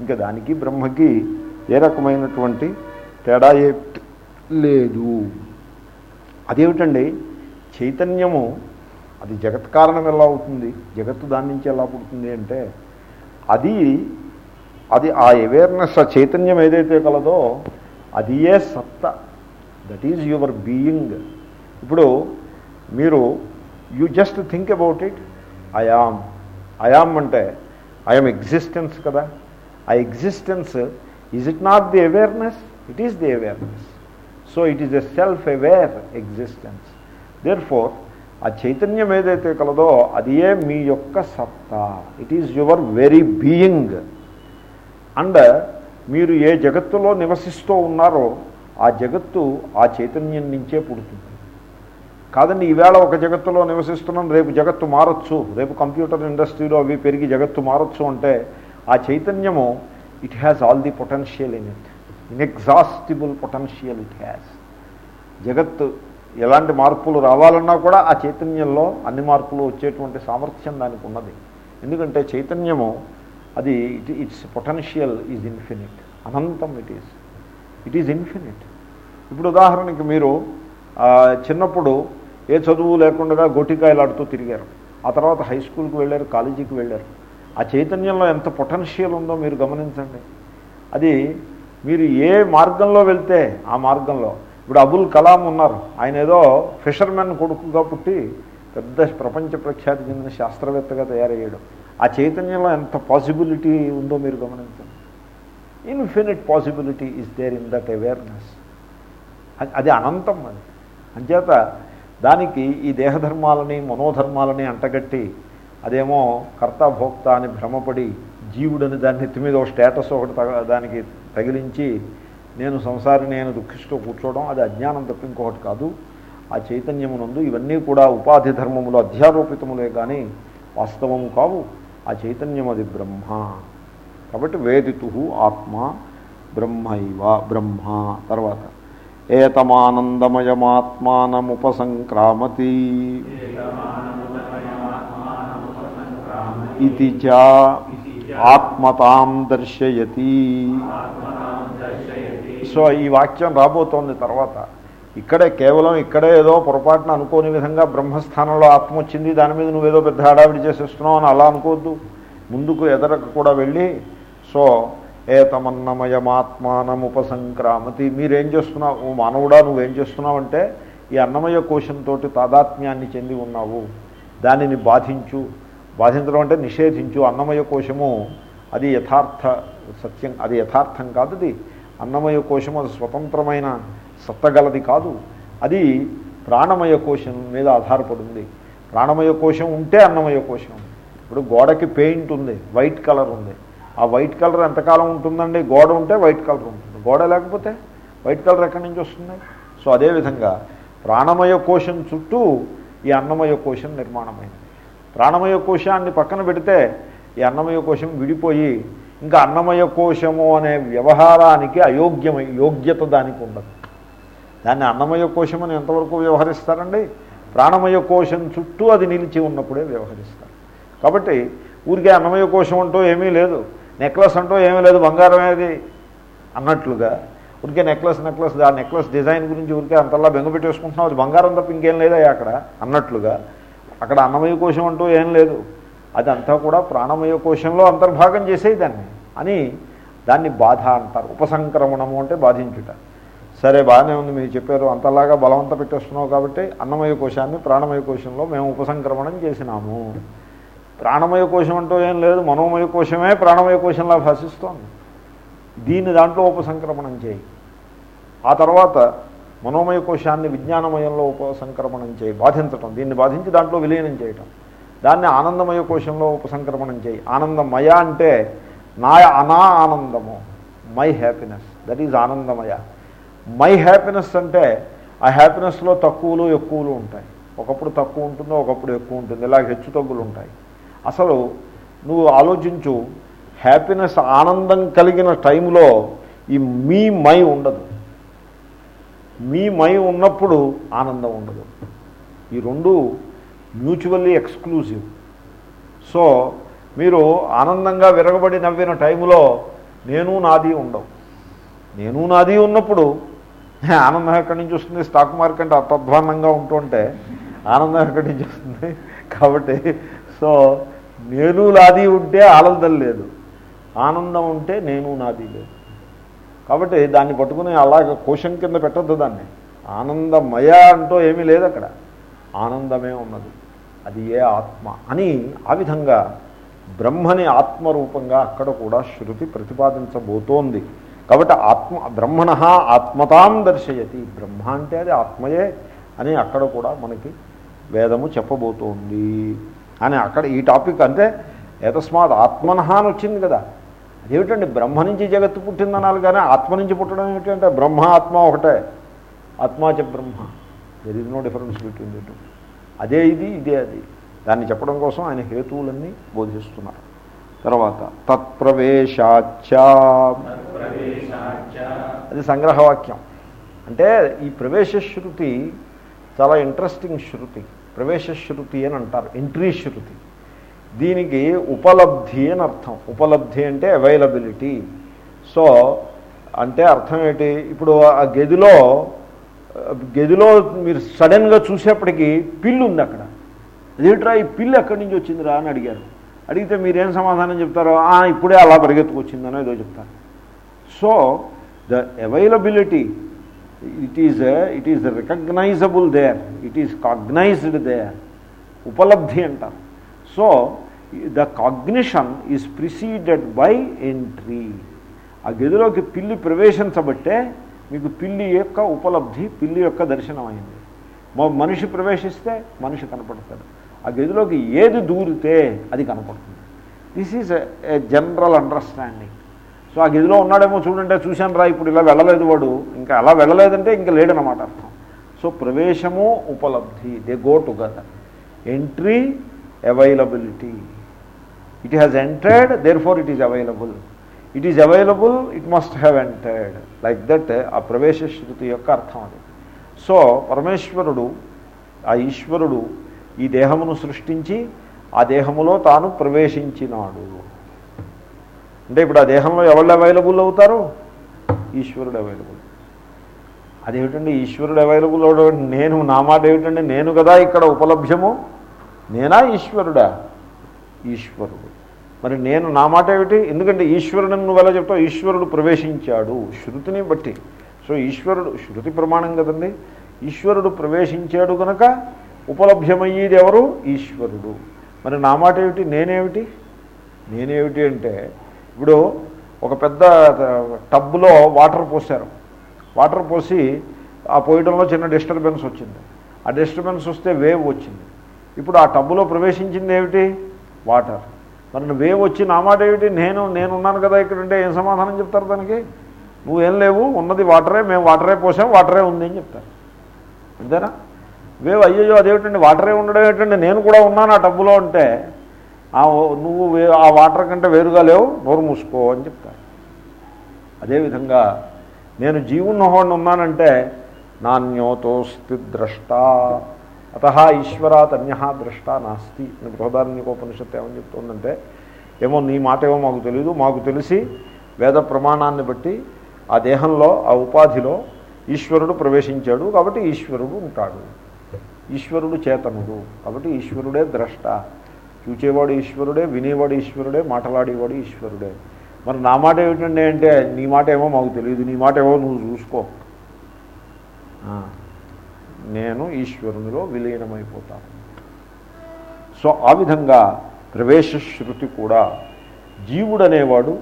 ఇంకా దానికి బ్రహ్మకి ఏ రకమైనటువంటి తేడా ఏ లేదు. అదేమిటండి? చైతన్యము అది జగత్ కారణం ఎలా అవుతుంది? జగత్తు దాని నుంచి ఎలా పుడుతుంది అంటే అది అది ఆ అవేర్నెస్ ఆ చైతన్యం ఏదైతే కలదో అది ఏ సత్త. దట్ ఈజ్ యువర్ బీయింగ్ ఇప్పుడు మీరు you just think about it I am I am అంటే ఐఎమ్ ఎగ్జిస్టెన్స్ కదా. ఆ existence is it not the awareness it is the awareness so it is a self aware existence therefore ఆ చైతన్యం ఏదైతే కలదో అది ఏ మీ యొక్క సత్తా. It is your very being and మీరు ఏ జగత్తులో నివసిస్తూ ఉన్నారో ఆ జగత్తు ఆ చైతన్యం నుంచే పుడుతుంది. కాదండి ఈవేళ ఒక జగత్తులో నివసిస్తున్నాం రేపు జగత్తు మారచ్చు. రేపు కంప్యూటర్ ఇండస్ట్రీలో అవి పెరిగి జగత్తు మారచ్చు అంటే ఆ చైతన్యము it has all the potential in it inexhaustible potential it has జగత్తు ఎలాంటి మార్పులు రావాలన్నా కూడా ఆ చైతన్యంలో అన్ని మార్పులు వచ్చేటువంటి సామర్థ్యం దానికి ఉన్నది. ఎందుకంటే చైతన్యము అది it its potential is infinite. అనంతం it is. It is infinite. ఇప్పుడు ఉదాహరణకి మీరు చిన్నప్పుడు ఏ చదువు లేకుండా గోటికాయలాడుతూ తిరిగారు. ఆ తర్వాత హై స్కూల్కి వెళ్ళారు కాలేజీకి వెళ్ళారు. ఆ చైతన్యంలో ఎంత పొటెన్షియల్ ఉందో మీరు గమనించండి. అది మీరు ఏ మార్గంలో వెళ్తే ఆ మార్గంలో ఇప్పుడు అబుల్ కలాం ఉన్నారు. ఆయన ఏదో ఫిషర్మెన్ కొడుకుగా పుట్టి పెద్ద ప్రపంచ ప్రఖ్యాతి చెందిన శాస్త్రవేత్తగా తయారయ్యాడు. ఆ చైతన్యంలో ఎంత పాసిబిలిటీ ఉందో మీరు గమనించండి. Infinite possibility is there in that awareness. అది అనంతం అది. అంచేత దానికి ఈ దేహధర్మాలని మనోధర్మాలని అంటగట్టి అదేమో కర్తభోక్త అని భ్రమపడి జీవుడని దాన్ని ఎత్తి మీద ఒక స్టేటస్ ఒకటి దానికి తగిలించి నేను సంసారి నేను దుఃఖిస్తూ కూర్చోవడం అది అజ్ఞానం తప్ప ఇంకొకటి కాదు. ఆ చైతన్యమునందు ఇవన్నీ కూడా ఉపాధి ధర్మములు అధ్యారోపితములే కానీ వాస్తవము కావు. ఆ చైతన్యం అది బ్రహ్మ. కాబట్టి వేదితు ఆత్మ బ్రహ్మైవ బ్రహ్మ తర్వాత ఏతమానందమయమాత్మానముపసంక్రామతి ఇది చ ఆత్మతాం దర్శయతి. సో ఈ వాక్యం రాబోతోంది తర్వాత. ఇక్కడే కేవలం ఇక్కడే ఏదో పొరపాటున అనుకోని విధంగా బ్రహ్మస్థానంలో ఆత్మ వచ్చింది దాని మీద నువ్వేదో పెద్ద హడావిడి చేసేస్తున్నావు అని అలా అనుకోవద్దు. ముందుకు ఎదరకు కూడా వెళ్ళి సో ఏతమన్నమయమాత్మానముపసంక్రామతి మీరేం చేస్తున్నావు? ఓ మానవుడా నువ్వేం చేస్తున్నావు అంటే ఈ అన్నమయ కోశంతో తాదాత్మ్యాన్ని చెంది ఉన్నావు. దానిని బాధించు. బాధించడం అంటే నిషేధించు. అన్నమయ కోశము అది యథార్థ సత్యం అది యథార్థం కాదు అది. అన్నమయ కోశం అది స్వతంత్రమైన సత్తగలది కాదు. అది ప్రాణమయ కోశం మీద ఆధారపడింది. ప్రాణమయ కోశం ఉంటే అన్నమయ కోశం. ఇప్పుడు గోడకి పెయింట్ ఉంది వైట్ కలర్ ఉంది. ఆ వైట్ కలర్ ఎంతకాలం ఉంటుందండి? గోడ ఉంటే వైట్ కలర్ ఉంటుంది. గోడ లేకపోతే వైట్ కలర్ ఎక్కడి నుంచి వస్తుంది? సో అదేవిధంగా ప్రాణమయ కోశం చుట్టూ ఈ అన్నమయ కోశం నిర్మాణమైంది. ప్రాణమయ కోశాన్ని పక్కన పెడితే ఈ అన్నమయ కోశం విడిపోయి ఇంకా అన్నమయ కోశము అనే వ్యవహారానికి అయోగ్యమై యోగ్యత దానికి ఉండదు. దాన్ని అన్నమయ కోశం అని ఎంతవరకు వ్యవహరిస్తారండి? ప్రాణమయ కోశం చుట్టూ అది నిలిచి ఉన్నప్పుడే వ్యవహరిస్తారు. కాబట్టి ఊరికే అన్నమయ కోశం అంటూ ఏమీ లేదు. నెక్లెస్ అంటూ ఏమీ లేదు. బంగారం అనేది అన్నట్లుగా. ఊరికే నెక్లెస్ నెక్లెస్ ఆ నెక్లెస్ డిజైన్ గురించి ఊరికే అంతలా బెంగపెట్టేసుకుంటున్నావు అది బంగారం తప్ప ఇంకేం లేదా అక్కడ? అన్నట్లుగా. అక్కడ అన్నమయ కోశం అంటూ ఏం లేదు. అదంతా కూడా ప్రాణమయ కోశంలో అంతర్భాగం చేసేదాన్ని అని దాన్ని బాధ అంటారు. ఉపసంక్రమణము అంటే బాధించుట. సరే బాగానే ఉంది మీరు చెప్పారు అంతలాగా బలవంత పెట్టేస్తున్నావు కాబట్టి అన్నమయ కోశాన్ని ప్రాణమయ కోశంలో మేము ఉపసంక్రమణం చేసినాము. ప్రాణమయ కోశం అంటూ ఏం లేదు మనోమయ కోశమే ప్రాణమయ కోశంలా భాషిస్తోంది. దీన్ని దాంట్లో ఉపసంక్రమణం చేయి. ఆ తర్వాత మనోమయ కోశాన్ని విజ్ఞానమయంలో ఉపసంక్రమణం చేయి బాధించటం దీన్ని బాధించి దాంట్లో విలీనం చేయటం. దాన్ని ఆనందమయ కోశంలో ఉపసంక్రమణం చేయి. ఆనందమయ అంటే నా అనా ఆనందము మై హ్యాపీనెస్ దట్ ఈజ్ ఆనందమయ. మై హ్యాపీనెస్ అంటే ఆ హ్యాపీనెస్లో తక్కువలు ఎక్కువలు ఉంటాయి. ఒకప్పుడు తక్కువ ఉంటుంది ఒకప్పుడు ఎక్కువ ఉంటుంది. ఇలా హెచ్చు తగ్గులు ఉంటాయి. అసలు నువ్వు ఆలోచించు హ్యాపీనెస్ ఆనందం కలిగిన టైంలో ఈ మీ మై ఉండదు. మీ మై ఉన్నప్పుడు ఆనందం ఉండదు. ఈ రెండు మ్యూచువల్లీ ఎక్స్క్లూజివ్ సో మీరు ఆనందంగా విరగబడి నవ్విన టైంలో నేను నాది ఉండవు. నేను నాది ఉన్నప్పుడు ఆనందం ఎక్కడి నుంచి వస్తుంది? స్టాక్ మార్కెట్ అతధ్వానంగా ఉంటుంటే ఆనందం ఎక్కడి నుంచి వస్తుంది? కాబట్టి సో నేను నాది ఉంటే ఆనందం లేదు. ఆనందం ఉంటే నేను నాది లేదు. కాబట్టి దాన్ని పట్టుకుని అలాగ కోశం కింద పెట్టద్దు దాన్ని. ఆనందమయ అంటూ ఏమీ లేదు అక్కడ. ఆనందమే ఉన్నది. అది ఏ ఆత్మ అని ఆ విధంగా బ్రహ్మని ఆత్మరూపంగా అక్కడ కూడా శృతి ప్రతిపాదించబోతోంది. కాబట్టి ఆత్మ బ్రహ్మణ ఆత్మతాం దర్శయతి. బ్రహ్మ అంటే అది ఆత్మయే అని అక్కడ కూడా మనకి వేదము చెప్పబోతోంది. అని అక్కడ ఈ టాపిక్ అంటే ఏతస్మాత్ ఆత్మన అని వచ్చింది కదా. అదేమిటండి? బ్రహ్మ నుంచి జగత్తు పుట్టిందనాలి కానీ ఆత్మ నుంచి పుట్టడం ఏమిటంటే బ్రహ్మ ఆత్మ ఒకటే. ఆత్మాచ Brahma. There is no difference between the two అదే ఇది ఇదే అది. దాన్ని చెప్పడం కోసం ఆయన హేతువులన్నీ బోధిస్తున్నారు. తర్వాత తత్ప్రవేశాచ అది సంగ్రహవాక్యం. అంటే ఈ ప్రవేశ శృతి చాలా ఇంట్రెస్టింగ్ శృతి. ప్రవేశ శృతి అని అంటారు ఎంట్రీ శృతి. దీనికి ఉపలబ్ధి అని అర్థం. ఉపలబ్ధి అంటే అవైలబిలిటీ సో అంటే అర్థం ఏంటి? ఇప్పుడు ఆ గదిలో గదిలో మీరు సడన్గా చూసేప్పటికీ పిల్లు ఉంది అక్కడ. అదేంట్రా ఈ పిల్లు ఎక్కడి నుంచి వచ్చిందిరా అని అడిగారు. అడిగితే మీరేం సమాధానం చెప్తారో ఇప్పుడే అలా పరిగెత్తుకొచ్చిందనో ఏదో చెప్తారు. So the availability it is it is recognisable there it is cognised there ఉపలబ్ధి అంటారు so the cognition is preceded by entry ఆ గదిలోకి పిల్లి ప్రవేశించబట్టే మీకు పిల్లి యొక్క ఉపలబ్ధి పిల్లి యొక్క దర్శనం అయింది మనిషి ప్రవేశిస్తే మనిషి కనపడతాడు. ఆ గదిలోకి ఏది దూరితే అది కనపడుతుంది. This is a general understanding so ఆ గదిలో ఉన్నాడేమో చూడంటే చూశాను రా ఇప్పుడు ఇలా వెళ్ళలేదు వాడు. ఇంకా అలా వెళ్ళలేదంటే ఇంకా లేడనమాట అర్థం. సో ప్రవేశము ఉపలబ్ధి they go together entry availability it has entered therefore it is available it is available it must have entered like that ఆ ప్రవేశ శృతి యొక్క అర్థం అది. సో పరమేశ్వరుడు ఆ ఈశ్వరుడు ఈ దేహమును సృష్టించి ఆ దేహములో తాను ప్రవేశించినాడు. అంటే ఇప్పుడు ఆ దేహంలో ఎవళ్ళు అవైలబుల్ అవుతారు? ఈశ్వరుడు అవైలబుల్ అదేమిటండి ఈశ్వరుడు అవైలబుల్ అవడం నేను నా మాట ఏమిటండి నేను కదా ఇక్కడ ఉపలభ్యము? నేనా ఈశ్వరుడా? ఈశ్వరుడు. మరి నేను నా మాట ఏమిటి? ఎందుకంటే ఈశ్వరుడు నువ్వు ఎలా చెప్తావు? ఈశ్వరుడు ప్రవేశించాడు. శృతిని బట్టి. సో ఈశ్వరుడు శృతి ప్రమాణం కదండి. ఈశ్వరుడు ప్రవేశించాడు కనుక ఉపలభ్యమయ్యేది ఎవరు? ఈశ్వరుడు. మరి నా మాట ఏమిటి? నేనేమిటి? నేనేమిటి అంటే ఇప్పుడు ఒక పెద్ద టబ్లో వాటర్ పోసారు వాటర్ పోసి ఆ పోయడంలో చిన్న డిస్టర్బెన్స్ వచ్చింది. ఆ డిస్టర్బెన్స్ వస్తే వేవ్ వచ్చింది. ఇప్పుడు ఆ టబ్బులో ప్రవేశించింది ఏమిటి? వాటర్. మరి వేవ్ వచ్చి నా మాట ఏమిటి? నేను నేనున్నాను కదా ఇక్కడ ఉంటే ఏం సమాధానం చెప్తారు దానికి? నువ్వేం లేవు ఉన్నది వాటరే మేము వాటరే పోసాం వాటరే ఉంది అని చెప్తారు. అంతేనా? వేవ్ అయ్యో అదేమిటండి? వాటరే ఉండడం ఏంటంటే నేను కూడా ఉన్నాను ఆ టబ్బులో అంటే నువ్వు ఆ వాటర్ కంటే వేరుగా లేవు నోరు మూసుకో అని చెప్తారు. అదేవిధంగా నేను జీవున్న జీవున్నహోడిని ఉన్నానంటే నాణ్యోతోస్తి ద్రష్ట. అత ఈశ్వరాత్ అన్య ద్రష్ట నాస్తి అని బృహదారణ్యకోపనిషత్తు ఏమని చెప్తుందంటే ఏమో నీ మాట ఏమో మాకు తెలియదు మాకు తెలిసి వేద ప్రమాణాన్ని బట్టి ఆ దేహంలో ఆ ఉపాధిలో ఈశ్వరుడు ప్రవేశించాడు కాబట్టి ఈశ్వరుడు ఉంటాడు ఈశ్వరుడు చేతనుడు కాబట్టి ఈశ్వరుడే ద్రష్ట చూచేవాడు ఈశ్వరుడే వినేవాడు ఈశ్వరుడే మాట్లాడేవాడు ఈశ్వరుడే। మరి నా మాట ఏమిటండి అంటే నీ మాట ఏమో మాకు తెలియదు నీ మాట ఏమో నువ్వు చూసుకో. నేను ఈశ్వరునిలో విలీనమైపోతాను. సో ఆ విధంగా ప్రవేశశ్రుతి కూడా జీవుడనేవాడు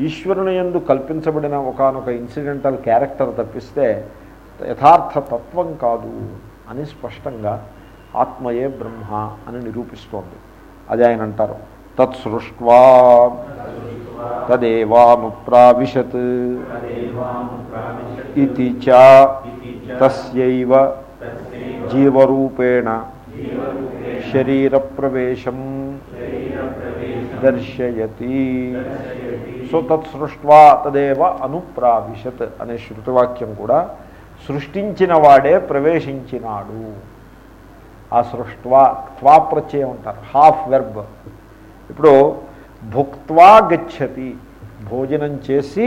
ఈశ్వరుని ఎందు కల్పించబడిన ఒకనొక ఇన్సిడెంటల్ క్యారెక్టర్ తప్పిస్తే యథార్థ తత్వం కాదు అని స్పష్టంగా ఆత్మయే బ్రహ్మ అని నిరూపిస్తోంది. అది ఆయన అంటారు. తత్సృష్వా తదేవానుప్రావిశత్ ఇది చ తస్యైవ జీవరూపేణ శరీర ప్రవేశం దర్శయతి. సో తత్సృష్వా తదేవ అనుప్రావిశత్ అనే శృతివాక్యం కూడా సృష్టించిన వాడే ప్రవేశించినాడు. ఆ సృష్వా త్వా ప్రత్యయం అంటారు హాఫ్ వెర్బ్. ఇప్పుడు భుక్వా గచ్చతి భోజనం చేసి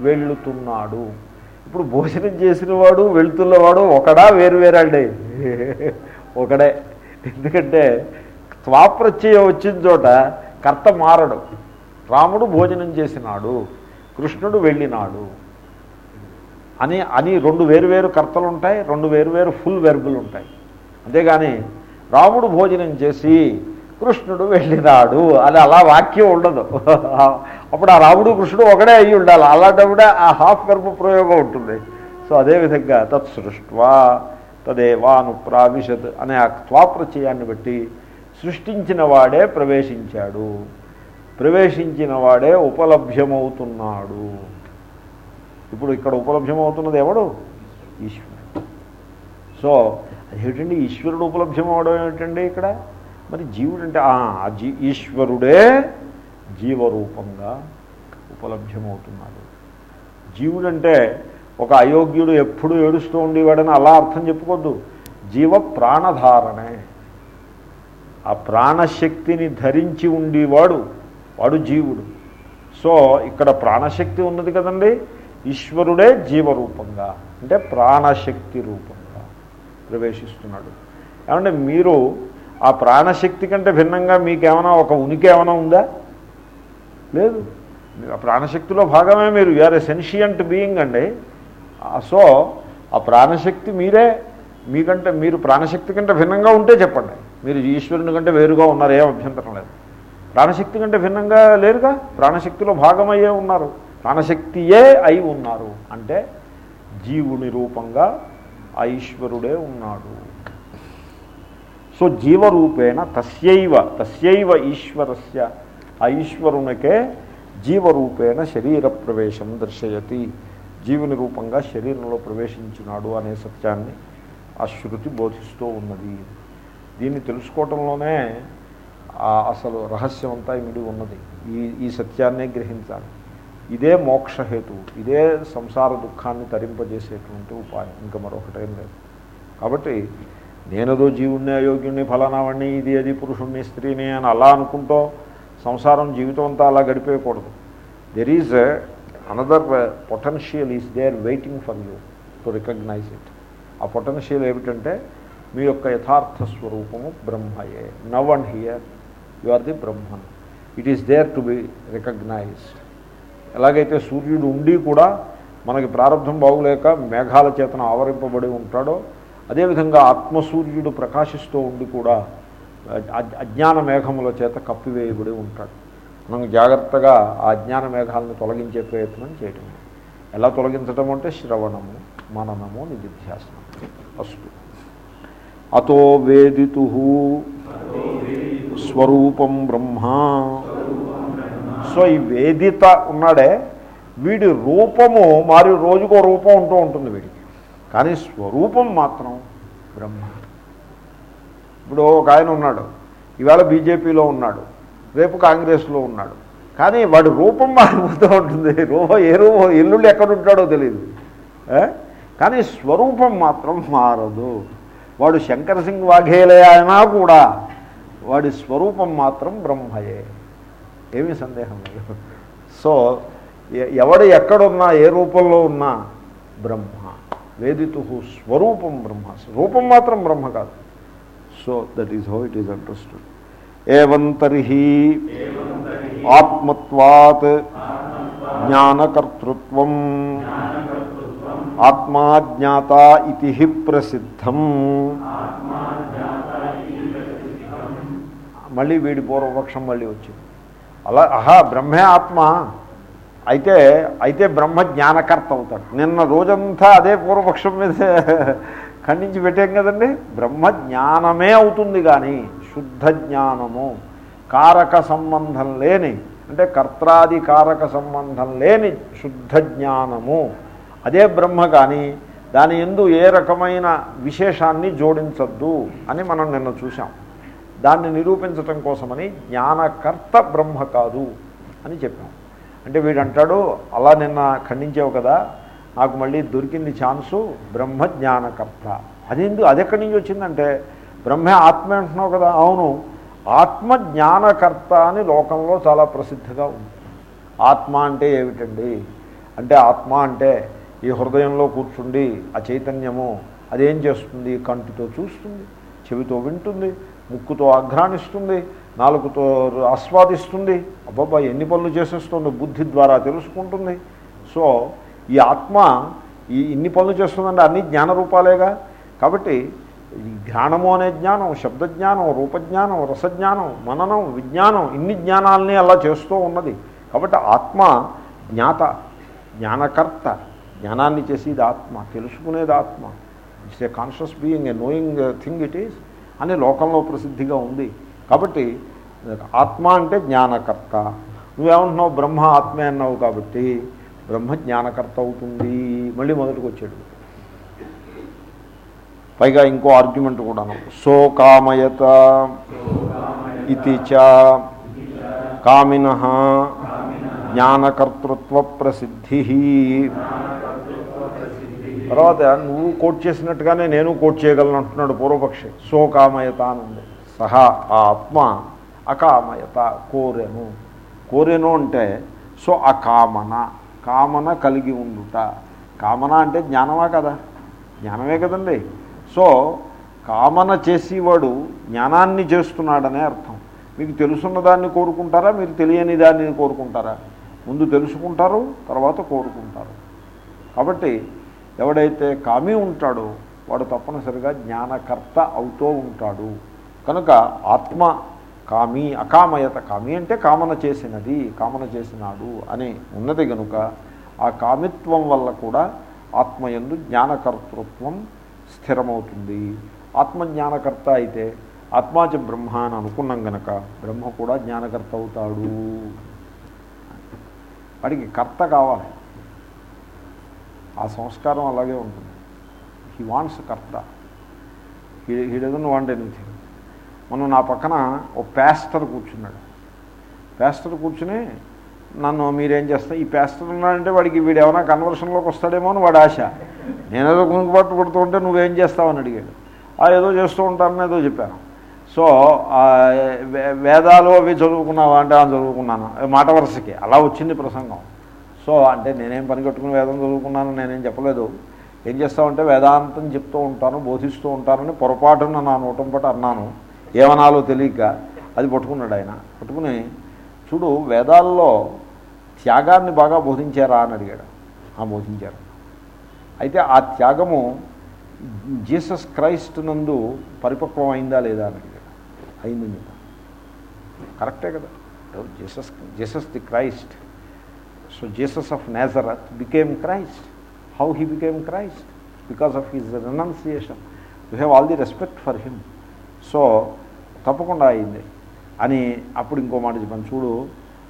వెళ్ళుతున్నాడు. ఇప్పుడు భోజనం చేసిన వాడు వెళుతున్నవాడు ఒకడా వేరువేరాడే ఒకడే. ఎందుకంటే త్వాప్రత్యయం వచ్చిన చోట కర్త మారడు. రాముడు భోజనం చేసినాడు కృష్ణుడు వెళ్ళినాడు అని అని రెండు వేరువేరు కర్తలు ఉంటాయి రెండు వేరువేరు ఫుల్ వెర్బులు ఉంటాయి అంతేగాని రాముడు భోజనం చేసి కృష్ణుడు వెళ్ళినాడు అని అలా వాక్యం ఉండదు. అప్పుడు ఆ రాముడు కృష్ణుడు ఒకడే అయ్యి ఉండాలి. అలాంటప్పుడే ఆ హాఫ్ వెర్బ్ ప్రయోగం ఉంటుంది. సో అదేవిధంగా తత్సృష్వా తదేవాను ప్రావిశత్ అనే ఆ త్వాప్రచయాన్ని బట్టి సృష్టించిన వాడే ప్రవేశించాడు. ప్రవేశించిన వాడే ఉపలభ్యమవుతున్నాడు. ఇప్పుడు ఇక్కడ ఉపలభ్యమవుతున్నది ఎవడు? ఈశ్వరుడు. సో అదేమిటండి? ఈశ్వరుడు ఉపలభ్యం అవడం ఏమిటండి ఇక్కడ? మరి జీవుడు అంటే ఆ జీ ఈశ్వరుడే జీవరూపంగా ఉపలభ్యమవుతున్నాడు. జీవుడంటే ఒక అయోగ్యుడు ఎప్పుడు ఏడుస్తూ ఉండేవాడని అలా అర్థం చెప్పుకోద్దు. జీవ ప్రాణధారణే ఆ ప్రాణశక్తిని ధరించి ఉండేవాడు వాడు జీవుడు. సో ఇక్కడ ప్రాణశక్తి ఉన్నది కదండి ఈశ్వరుడే జీవరూపంగా అంటే ప్రాణశక్తి రూపంగా ప్రవేశిస్తున్నాడు. ఏమంటే మీరు ఆ ప్రాణశక్తి కంటే భిన్నంగా మీకేమైనా ఒక ఉనికి ఏమైనా ఉందా? లేదు. ఆ ప్రాణశక్తిలో భాగమే మీరు. You are a sentient being అండి. సో ఆ ప్రాణశక్తి మీరే. మీకంటే మీరు ప్రాణశక్తి కంటే భిన్నంగా ఉంటే చెప్పండి. మీరు ఈశ్వరుని కంటే వేరుగా ఉన్నారు ఏం అభ్యంతరం లేదు. ప్రాణశక్తి కంటే భిన్నంగా లేరుగా? ప్రాణశక్తిలో భాగమయ్యే ఉన్నారు. ప్రాణశక్తియే అయి ఉన్నారు. అంటే జీవుని రూపంగా ఆ ఈశ్వరుడే ఉన్నాడు. సో జీవరూపేణ తస్యైవ తస్యైవ ఈశ్వరస్య ఆ ఈశ్వరునికే జీవరూపేణ శరీర ప్రవేశం దర్శయతి జీవుని రూపంగా శరీరంలో ప్రవేశించినాడు అనే సత్యాన్ని ఆ శృతి బోధిస్తూ ఉన్నది. దీన్ని తెలుసుకోవటంలోనే అసలు రహస్యం అంతా ఇమిడి ఉన్నది. ఈ ఈ సత్యాన్నే గ్రహించాలి. ఇదే మోక్షహేతు ఇదే సంసార దుఃఖాన్ని తరింపజేసేటువంటి ఉపాయం. ఇంకా మరొకటేం లేదు. కాబట్టి నేనదో జీవుణ్ణి అయోగ్యుణ్ణి ఫలానావాణ్ణి ఇది అది పురుషుణ్ణి స్త్రీని అని అలా అనుకుంటూ సంసారం జీవితం అంతా అలా గడిపేయకూడదు. There is another potential is there waiting for you to recognise it ఆ పొటెన్షియల్ ఏమిటంటే మీ యొక్క యథార్థ స్వరూపము బ్రహ్మయే. Now and here you are the Brahman it is there to be recognised ఎలాగైతే సూర్యుడు ఉండి కూడా మనకి ప్రారంభం బాగులేక మేఘాల చేతన ఆవరింపబడి ఉంటాడో అదేవిధంగా ఆత్మసూర్యుడు ప్రకాశిస్తూ ఉండి కూడా అజ్ఞాన మేఘముల చేత కప్పివేయబడి ఉంటాడు. మనం జాగ్రత్తగా ఆ అజ్ఞాన మేఘాలను తొలగించే ప్రయత్నం చేయటం. ఎలా తొలగించటం అంటే శ్రవణము మననము నిధిధ్యాసనం అస్తు. అతో వేదితు స్వరూపం బ్రహ్మ. సో ఈ వేదిత ఉన్నాడే వీడి రూపము మరి రోజుకో రూపం ఉంటూ ఉంటుంది వీడికి. కానీ స్వరూపం మాత్రం బ్రహ్మ. ఇప్పుడు ఒక ఆయన ఉన్నాడు ఈవేళ బీజేపీలో ఉన్నాడు రేపు కాంగ్రెస్లో ఉన్నాడు. కానీ వాడి రూపం మారిపోతూ ఉంటుంది. రూపం ఏ రూపం ఎల్లుళ్ళు ఎక్కడుంటాడో తెలియదు కానీ స్వరూపం మాత్రం మారదు. వాడు శంకర్ సింగ్ వాఘేలే అయినా కూడా వాడి స్వరూపం మాత్రం బ్రహ్మయే. ఏమీ సందేహం లేదు. సో ఎవడు ఎక్కడున్నా ఏ రూపంలో ఉన్నా బ్రహ్మ. వేదితు స్వరూపం బ్రహ్మ రూపం మాత్రం బ్రహ్మ కాదు so that is how it is understood ఏవం తర్హి ఆత్మత్వాత్ జ్ఞానకర్తృత్వం ఆత్మా జ్ఞాత ఇది ప్రసిద్ధం మళ్ళీ వీడి పూర్వపక్షం మళ్ళీ వచ్చింది అలా ఆహా బ్రహ్మే ఆత్మ అయితే అయితే బ్రహ్మ జ్ఞానకర్త అవుతాడు నిన్న రోజంతా అదే పూర్వపక్షం మీద ఖండించి పెట్టాం కదండి? బ్రహ్మ జ్ఞానమే అవుతుంది కానీ శుద్ధ జ్ఞానము కారక సంబంధం లేని అంటే కర్తాది కారక సంబంధం లేని శుద్ధ జ్ఞానము. అదే బ్రహ్మ కానీ దాని ఎందు ఏ రకమైన విశేషాన్ని జోడించద్దు అని మనం నిన్న చూసాం దాన్ని నిరూపించటం కోసమని జ్ఞానకర్త బ్రహ్మ కాదు అని చెప్పాం. అంటే వీడు అంటాడు అలా నిన్న ఖండించావు కదా నాకు మళ్ళీ దొరికింది ఛాన్సు బ్రహ్మ జ్ఞానకర్త అదెందు అది ఎక్కడి నుంచి వచ్చిందంటే బ్రహ్మే ఆత్మ అంటున్నావు కదా. అవును ఆత్మ జ్ఞానకర్త అని లోకంలో చాలా ప్రసిద్ధిగా ఉంది. ఆత్మ అంటే ఏమిటండి? అంటే ఆత్మ అంటే ఈ హృదయంలో కూర్చుండి ఆ చైతన్యము అదేం చేస్తుంది? కంటితో చూస్తుంది చెవితో వింటుంది ముక్కుతో ఆఘ్రానిస్తుంది నాలుగుతో ఆస్వాదిస్తుంది. అబ్బాబ్బా ఎన్ని పనులు చేసేస్తుంది బుద్ధి ద్వారా తెలుసుకుంటుంది. సో ఈ ఆత్మ ఈ ఇన్ని పనులు చేస్తుందంటే అన్ని జ్ఞాన రూపాలేగా? కాబట్టి జ్ఞానము అనే జ్ఞానం శబ్దజ్ఞానం రూపజ్ఞానం రసజ్ఞానం మననం విజ్ఞానం ఇన్ని జ్ఞానాలని అలా చేస్తూ ఉన్నది. కాబట్టి ఆత్మ జ్ఞాత జ్ఞానకర్త జ్ఞానాన్ని చేసేది ఆత్మ తెలుసుకునేది ఆత్మ. It's a conscious being a knowing thing it is అని లోకంలో ప్రసిద్ధిగా ఉంది. కాబట్టి ఆత్మ అంటే జ్ఞానకర్త. నువ్వేమంటున్నావు? బ్రహ్మ ఆత్మే అన్నావు కాబట్టి బ్రహ్మ జ్ఞానకర్త అవుతుంది. మళ్ళీ మొదటికి వచ్చాడు పైగా ఇంకో ఆర్గ్యుమెంట్ కూడాను సో కామయత ఇది చ కామిన జ్ఞానకర్తృత్వ ప్రసిద్ధి. తర్వాత నువ్వు కోట్ చేసినట్టుగానే నేను కోట్ చేయగలను అంటున్నాడు పూర్వపక్షి. సో కామయత అనుంది సహా ఆ ఆత్మ అకామయత కోరెను. కోరెను అంటే సో అకామన కామన కలిగి ఉండుట. కామన అంటే జ్ఞానమా కదా? జ్ఞానమే కదండి. సో కామన చేసేవాడు జ్ఞానాన్ని చేస్తున్నాడనే అర్థం. మీకు తెలుసున్న దాన్ని కోరుకుంటారా? మీరు తెలియని దాన్ని కోరుకుంటారా? ముందు తెలుసుకుంటారు తర్వాత కోరుకుంటారు. కాబట్టి ఎవడైతే కామి ఉంటాడో వాడు తప్పనిసరిగా జ్ఞానకర్త అవుతూ ఉంటాడు. కనుక ఆత్మ కామి అకామయత కామి అంటే కామన చేసినది కామన చేసినాడు అని ఉన్నది కనుక ఆ కామిత్వం వల్ల కూడా ఆత్మయందు జ్ఞానకర్తృత్వం స్థిరమవుతుంది. ఆత్మజ్ఞానకర్త అయితే ఆత్మాచ బ్రహ్మ అని అనుకున్నాం గనక బ్రహ్మ కూడా జ్ఞానకర్త అవుతాడు. వాడికి కర్త కావాలి. ఆ సంస్కారం అలాగే ఉంటుంది. He wants karta. He he doesn't want anything మనం నా పక్కన ఓ ప్యాస్టర్ కూర్చున్నాడు. ప్యాస్టర్ కూర్చుని నన్ను మీరేం చేస్తా ఈ ప్యాస్టర్ ఉన్నాడంటే వాడికి వీడు ఏమైనా కన్వర్షన్లోకి వస్తాడేమో అని వాడి ఆశ. నేనేదో కుంకుపట్టు పడుతూ ఉంటే నువ్వేం చేస్తావని అడిగాడు. ఆ ఏదో చేస్తూ ఉంటానని ఏదో చెప్పాను. సో వే- వేదాలు అవి చదువుకున్నావా అంటే ఆ చదువుకున్నాను. మాట వరుసకి. అలా వచ్చింది ప్రసంగం. సో అంటే నేనేం పని కట్టుకుని వేదం చదువుకున్నాను నేనేం చెప్పలేదు. ఏం చేస్తామంటే వేదాంతం చెప్తూ ఉంటాను బోధిస్తూ ఉంటానని పొరపాటున నా నోటం పట్టు అన్నాను. ఏమనాలో తెలియక అది పట్టుకున్నాడు ఆయన. పట్టుకుని చూడు వేదాల్లో త్యాగాన్ని బాగా బోధించారా అని అడిగాడు. ఆ బోధించారు. అయితే ఆ త్యాగము జీసస్ క్రైస్ట్ నందు పరిపక్వం అయిందా లేదా అని అడిగాడు. అయింది చెప్పాను కరెక్టే కదా. Jesus Jesus the Christ. So Jesus of Nazareth became Christ. How he became Christ? Because of his renunciation. You have all the respect for him. So తప్పకుండా అయింది. అని అప్పుడు ఇంకో మాట చెప్పాను చూడు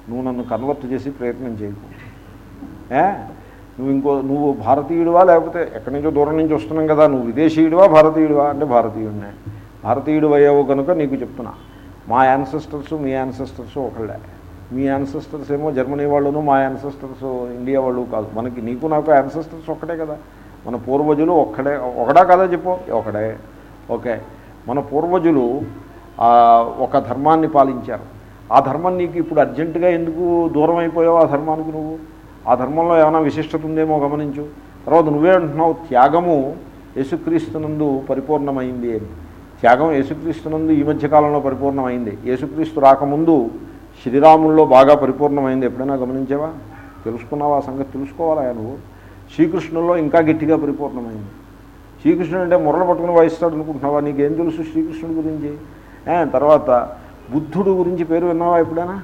నువ్వు నన్ను కన్వర్ట్ చేసి ప్రయత్నం చేయకు. ఏ? నువ్వు ఇంకో నువ్వు భారతీయుడివా లేకపోతే ఎక్కడి నుంచో దూరం నుంచి వస్తున్నాం కదా నువ్వు విదేశీయుడివా భారతీయుడివా? అంటే భారతీయుడినే. భారతీయుడు అయ్యావు కనుక నీకు చెప్తున్నా. మా యాన్సెస్టర్స్ మీ యాన్సెస్టర్స్ ఒకళ్ళే. మీ యాన్సెస్టర్స్ ఏమో జర్మనీ వాళ్ళను మా యాన్సెస్టర్స్ ఇండియా వాళ్ళు కాదు. మనకి నీకు నాకు యాన్సెస్టర్స్ ఒక్కడే కదా. మన పూర్వజులు ఒక్కడే ఒకడా కదా చెప్పు? ఒకడే. ఓకే. మన పూర్వజులు ఒక ధర్మాన్ని పాలించారు. ఆ ధర్మం నీకు ఇప్పుడు అర్జెంటుగా ఎందుకు దూరం అయిపోయావు ఆ ధర్మానికి నువ్వు? ఆ ధర్మంలో ఏమైనా విశిష్టత ఉందేమో గమనించు. తర్వాత నువ్వే అంటున్నావు త్యాగము యేసుక్రీస్తునందు పరిపూర్ణమైంది అని. త్యాగం యేసుక్రీస్తునందు ఈ మధ్యకాలంలో పరిపూర్ణమైంది. యేసుక్రీస్తు రాకముందు శ్రీరాముల్లో బాగా పరిపూర్ణమైంది. ఎప్పుడైనా గమనించావా? తెలుసుకున్నావా? ఆ సంగతి తెలుసుకోవాలా నువ్వు? శ్రీకృష్ణుల్లో ఇంకా గట్టిగా పరిపూర్ణమైంది. శ్రీకృష్ణుడు అంటే మురళ పట్టుకుని వాయిస్తాడు అనుకుంటున్నావా? నీకేం తెలుసు శ్రీకృష్ణుడి గురించి? తర్వాత బుద్ధుడు గురించి పేరు విన్నావా ఎప్పుడైనా?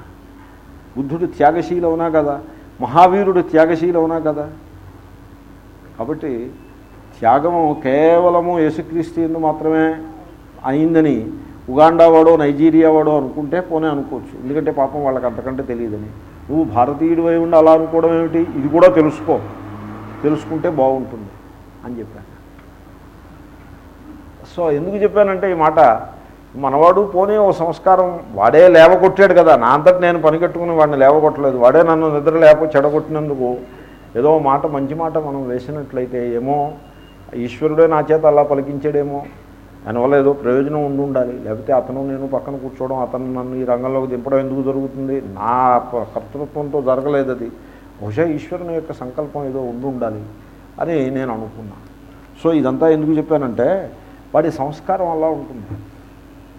బుద్ధుడు త్యాగశీలవునా కదా మహావీరుడు త్యాగశీలవునా కదా. కాబట్టి త్యాగము కేవలము యేసుక్రీస్తు మాత్రమే అయిందని ఉగాండా వాడో నైజీరియా వాడో అనుకుంటే పోనే అనుకోవచ్చు. ఎందుకంటే పాపం వాళ్ళకి అంతకంటే తెలియదని. నువ్వు భారతీయుడు అయి ఉండి అలా అనుకోవడం ఏమిటి? ఇది కూడా తెలుసుకో. తెలుసుకుంటే బాగుంటుంది అని చెప్పాను. సో ఎందుకు చెప్పానంటే ఈ మాట మనవాడు పోనీ ఓ సంస్కారం వాడే లేవగొట్టాడు కదా నా అంతటి నేను పని కట్టుకుని వాడిని లేవగొట్టలేదు వాడే నన్ను నిద్ర లేక చెడగొట్టినందుకు ఏదో మాట మంచి మాట మనం వేసినట్లయితే ఏమో ఈశ్వరుడే నా చేత అలా పలికించాడేమో దానివల్ల ఏదో ప్రయోజనం ఉండి ఉండాలి. లేకపోతే అతను నేను పక్కన కూర్చోవడం అతను నన్ను ఈ రంగంలోకి దింపడం ఎందుకు జరుగుతుంది? నా కర్తృత్వంతో జరగలేదు అది. బహుశా ఈశ్వరుని యొక్క సంకల్పం ఏదో ఉండి ఉండాలి అని నేను అనుకున్నాను సో ఇదంతా ఎందుకు చెప్పానంటే వాడి సంస్కారం అలా ఉంటుంది.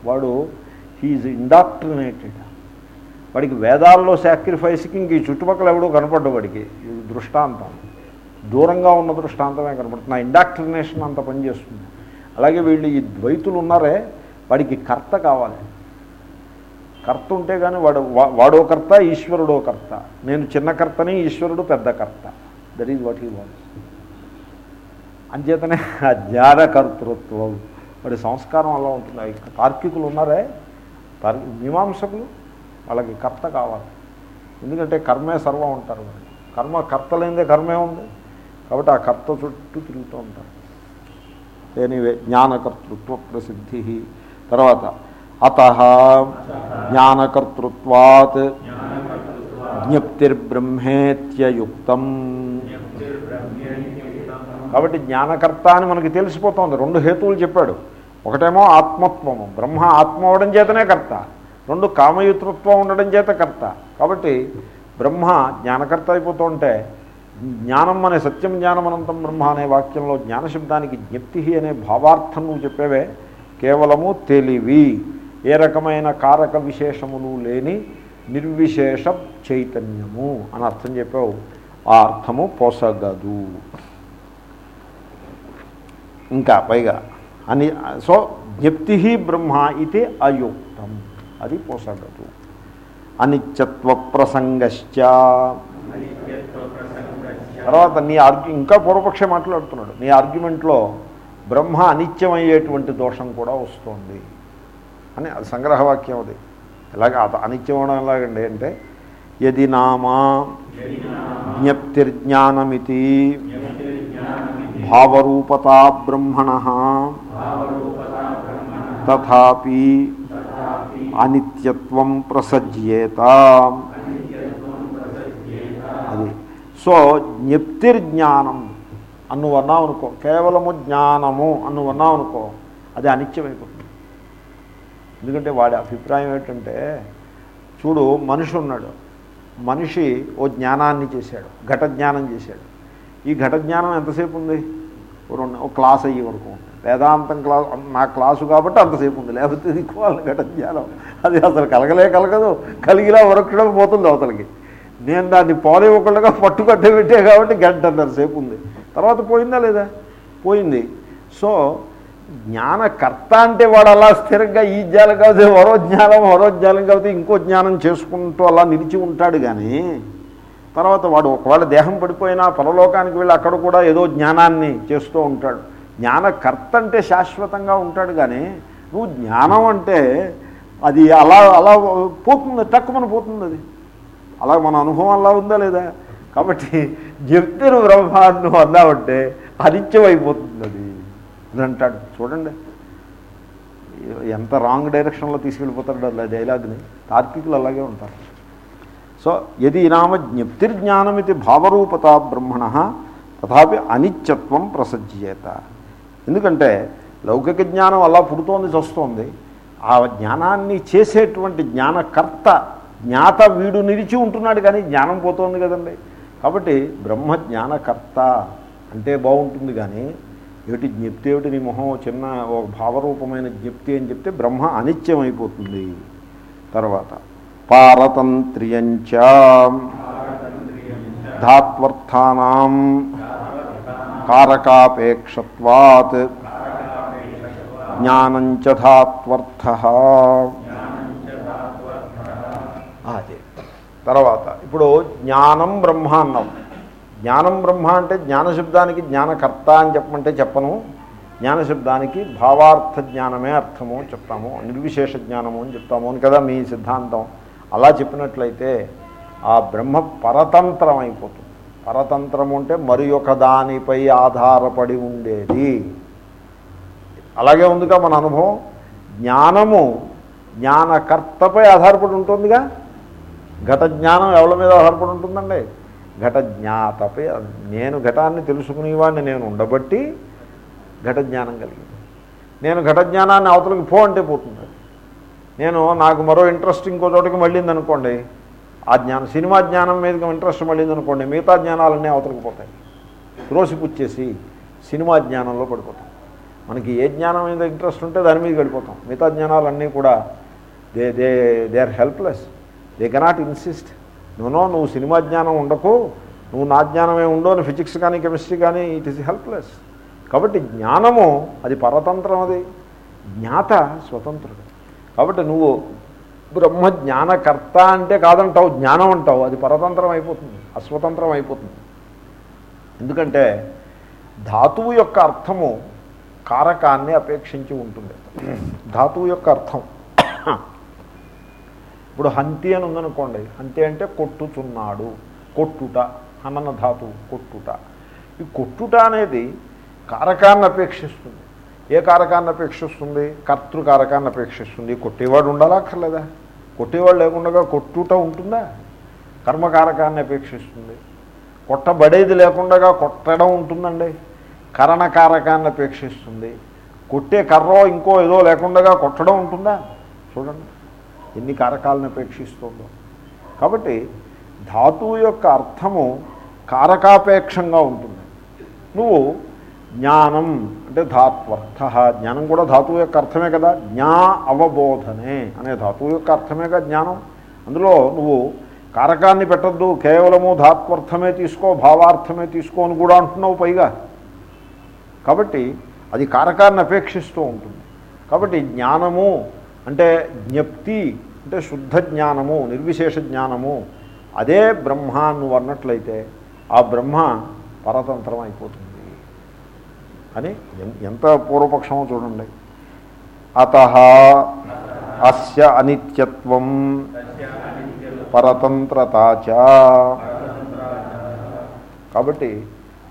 వాడు హీఈ్ ఇండాక్ట్రినేటెడ్. వాడికి వేదాల్లో సాక్రిఫైస్కి ఇంక ఈ చుట్టుపక్కల ఎవడో కనపడ్డు వాడికి. ఇది దృష్టాంతం. దూరంగా ఉన్న దృష్టాంతమే కనపడుతుంది. నా ఇండాక్ట్రినేషన్ అంత పనిచేస్తుంది అలాగే వీళ్ళు ఈ ద్వైతులు ఉన్నారే వాడికి కర్త కావాలి. కర్త ఉంటే కానీ వాడు వా- వాడో కర్త ఈశ్వరుడో కర్త. నేను చిన్న కర్తని ఈశ్వరుడు పెద్ద కర్త. That is what he wants. అంచేతనే అజ్ఞాన కర్తృత్వం వాడి సంస్కారం అలా ఉంటుంది. తార్కికులు ఉన్నారే? తార్ మీమాంసకులు? వాళ్ళకి కర్త కావాలి. ఎందుకంటే కర్మే సర్వం ఉంటారు వాళ్ళు కర్మ కర్త లేనిదే కర్మే ఉంది. కాబట్టి ఆ కర్త చుట్టూ తిరుగుతూ ఉంటారు. ఎనీవే జ్ఞానకర్తృత్వ ప్రసిద్ధి తర్వాత అత జ్ఞానకర్తృత్వాత్ జ్ఞప్తిర్బ్రహ్మేత్యయుక్తం. కాబట్టి జ్ఞానకర్త అని మనకి తెలిసిపోతుంది. రెండు హేతువులు చెప్పాడు. ఒకటేమో ఆత్మత్వము. బ్రహ్మ ఆత్మ అవడం చేతనే కర్త. రెండు కామయుతృత్వం ఉండడం చేత కర్త. కాబట్టి బ్రహ్మ జ్ఞానకర్త అయిపోతూ ఉంటే జ్ఞానం అనే సత్యం జ్ఞానమనంతం బ్రహ్మ అనే వాక్యంలో జ్ఞానశబ్దానికి జ్ఞప్తి అనే భావార్థం నువ్వు చెప్పేవే. కేవలము తెలివి. ఏ రకమైన కారక విశేషములు లేని నిర్విశేష చైతన్యము అని అర్థం చెప్పావు. ఆ అర్థము పోసగదు. ఇంకా పైగా. అని సో జ్ఞప్తి బ్రహ్మ ఇది అయుక్తం. అది పోసగదు. అనిత్యత్వ ప్రసంగశ్చ తర్వాత నీ ఆర్గ్యూ ఇంకా పూర్వపక్షే మాట్లాడుతున్నాడు. నీ ఆర్గ్యుమెంట్లో బ్రహ్మ అనిత్యమయ్యేటువంటి దోషం కూడా వస్తుంది. అని అది సంగ్రహవాక్యం అది. ఎలాగ అత- అనిత్యం అవడం ఎలాగండి అంటే యది నామా జ్ఞప్తిర్జ్ఞానమితి. భావరూపతా బ్రహ్మణ తథాపి అనిత్యత్వం ప్రసజ్యేత అది. సో జ్ఞప్తిర్జ్ఞానం అన్ను అన్నావు అనుకో కేవలము జ్ఞానము అన్ను అన్నావు అనుకో అది అనిత్యమైపోతుంది. ఎందుకంటే వాడి అభిప్రాయం ఏంటంటే చూడు మనిషి ఉన్నాడు. మనిషి ఓ జ్ఞానాన్ని చేశాడు ఘట జ్ఞానం చేశాడు. ఈ ఘట జ్ఞానం ఎంతసేపు ఉంది? రెండు క్లాస్ అయ్యే వరకు. ఉంది వేదాంతం క్లాస్ నా క్లాసు కాబట్టి అంతసేపు ఉంది. లేకపోతే దిక్కువాలి ఘటన జ్ఞానం అది అసలు కలగలే కలగదు. కలిగిలా వరకడం పోతుంది అవతలకి. నేను దాన్ని పోలేవకుండా పట్టుకట్టే పెట్టే కాబట్టి గంటన్నర సేపు ఉంది. తర్వాత పోయిందా లేదా? పోయింది. సో జ్ఞానకర్త అంటే వాడు అలా స్థిరంగా ఈ జ్ఞానం కాకపోతే మరో జ్ఞానం మరో జ్ఞానం కాకపోతే ఇంకో జ్ఞానం చేసుకుంటూ అలా నిలిచి ఉంటాడు కానీ తర్వాత వాడు ఒకవేళ దేహం పడిపోయినా పరలోకానికి వెళ్ళి అక్కడ కూడా ఏదో జ్ఞానాన్ని చేస్తూ ఉంటాడు. జ్ఞానకర్త అంటే శాశ్వతంగా ఉంటాడు కానీ నువ్వు జ్ఞానం అంటే అది అలా అలా పోతుంది తక్కువన పోతుంది అది. అలా మన అనుభవం అలా ఉందా లేదా? కాబట్టి జప్తిరు బ్రహ్మాన్ని నువ్వు అన్నావంటే అనిత్యం అయిపోతుంది అది. అని అంటాడు. చూడండి. ఎంత రాంగ్ డైరెక్షన్లో తీసుకెళ్ళిపోతాడు అలా డైలాగ్ని. తార్కికులు అలాగే ఉంటారు. సో యది నామ జ్ఞప్తిర్జ్ఞానమితి భావరూపత బ్రహ్మణ తథాపి అనిత్యత్వం ప్రసజ్యేత. ఎందుకంటే లౌకిక జ్ఞానం అలా పుడుతోంది చస్తోంది. ఆ జ్ఞానాన్ని చేసేటువంటి జ్ఞానకర్త జ్ఞాత వీడు నిలిచి ఉంటున్నాడు కానీ జ్ఞానం పోతోంది కదండి. కాబట్టి బ్రహ్మ జ్ఞానకర్త అంటే బాగుంటుంది కానీ ఏమిటి జ్ఞప్తి ఏమిటి? నీ మొహం చిన్న ఒక భావరూపమైన జ్ఞప్తి అని చెప్తే బ్రహ్మ అనిత్యం అయిపోతుంది తర్వాత పారతంత్ర్యంచ ధాత్వర్థానాం కారకాపేక్షత్వాత్ జ్ఞానంచ ధాత్వర్థ తర్వాత ఇప్పుడు జ్ఞానం బ్రహ్మ అన్నాం. జ్ఞానం బ్రహ్మ అంటే జ్ఞానశబ్దానికి జ్ఞానకర్త అని చెప్పమంటే చెప్పను. జ్ఞానశబ్దానికి భావార్థ జ్ఞానమే అర్థము చెప్తాము. నిర్విశేష జ్ఞానము అని చెప్తాము అని కదా మీ సిద్ధాంతం. అలా చెప్పినట్లయితే ఆ బ్రహ్మ పరతంత్రం అయిపోతుంది. పరతంత్రం అంటే మరి ఒక దానిపై ఆధారపడి ఉండేది. అలాగే ఉందిగా మన అనుభవం. జ్ఞానము జ్ఞానకర్తపై ఆధారపడి ఉంటుందిగా. ఘట జ్ఞానం ఎవరి మీద ఆధారపడి ఉంటుందండి? ఘట జ్ఞాతపై. నేను ఘటాన్ని తెలుసుకునేవాడిని నేను ఉండబట్టి ఘట జ్ఞానం కలిగింది. నేను ఘట జ్ఞానాన్ని అవతలకి పో అంటే పోతుంది. నేను నాకు మరో ఇంట్రెస్ట్ ఇంకో చోటకి మళ్ళీంది అనుకోండి ఆ జ్ఞానం సినిమా జ్ఞానం మీద ఇంట్రెస్ట్ మళ్ళీంది అనుకోండి మిగతా జ్ఞానాలన్నీ అవతలకి పోతాయి. త్రోసిపుచ్చేసి సినిమా జ్ఞానంలో పడిపోతాం. మనకి ఏ జ్ఞానం మీద ఇంట్రెస్ట్ ఉంటే దాని మీద గడిపోతాం మిగతా జ్ఞానాలన్నీ కూడా they they they are helpless they cannot insist నూనో నువ్వు సినిమా జ్ఞానం ఉండకు నువ్వు నా జ్ఞానమే ఉండో అని ఫిజిక్స్ కానీ కెమిస్ట్రీ కానీ ఇట్ ఈస్ హెల్ప్లెస్ కాబట్టి జ్ఞానము అది పరతంత్రం అది. జ్ఞాత స్వతంత్రుడు. కాబట్టి నువ్వు బ్రహ్మ జ్ఞానకర్త అంటే కాదంటావు జ్ఞానం అంటావు. అది పరతంత్రం అయిపోతుంది అస్వతంత్రం అయిపోతుంది. ఎందుకంటే ధాతువు యొక్క అర్థము కారకాన్ని అపేక్షించి ఉంటుంది. ధాతువు యొక్క అర్థం. ఇప్పుడు హంతి అని ఉందనుకోండి హంతి అంటే కొట్టుచున్నాడు కొట్టుట హనన ధాతువు కొట్టుట. ఈ కొట్టుట అనేది కారకాన్ని అపేక్షిస్తుంది. ఏ కారకాన్ని అపేక్షిస్తుంది? కర్తృకారకాన్ని అపేక్షిస్తుంది. కొట్టేవాడు ఉండాలా అక్కర్లేదా? కొట్టేవాడు లేకుండా కొట్టుట ఉంటుందా? కర్మకారకాన్ని అపేక్షిస్తుంది. కొట్టబడేది లేకుండా కొట్టడం ఉంటుందండి. కరణకారకాన్ని అపేక్షిస్తుంది. కొట్టే కర్రో ఇంకో ఏదో లేకుండా కొట్టడం ఉంటుందా? చూడండి. ఎన్ని కారకాలను అపేక్షిస్తుందో. కాబట్టి ధాతువు యొక్క అర్థము కారకాపేక్షంగా ఉంటుంది. నువ్వు జ్ఞానం అంటే ధాత్వర్థ. జ్ఞానం కూడా ధాతువు యొక్క అర్థమే కదా. జ్ఞా అవబోధనే అనే ధాతువు యొక్క అర్థమేగా జ్ఞానం. అందులో నువ్వు కారకాన్ని పెట్టద్దు కేవలము ధాత్వర్థమే తీసుకో భావార్థమే తీసుకో అని కూడా అంటున్నావు పైగా. కాబట్టి అది కారకాన్ని అపేక్షిస్తూ ఉంటుంది. కాబట్టి జ్ఞానము అంటే జ్ఞప్తి అంటే శుద్ధ జ్ఞానము నిర్విశేష జ్ఞానము అదే బ్రహ్మ నువ్వు అన్నట్లయితే ఆ బ్రహ్మ పరతంత్రం అయిపోతుంది. అని ఎంత పూర్వపక్షమో చూడండి. అత అస్య అనిత్యత్వం పరతంత్రతాచ కాబట్టి